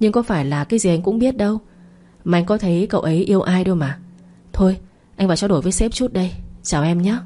Nhưng có phải là cái gì anh cũng biết đâu. Mà anh có thấy cậu ấy yêu ai đâu mà. Thôi, anh vào trao đổi với sếp chút đây. Chào em nhé.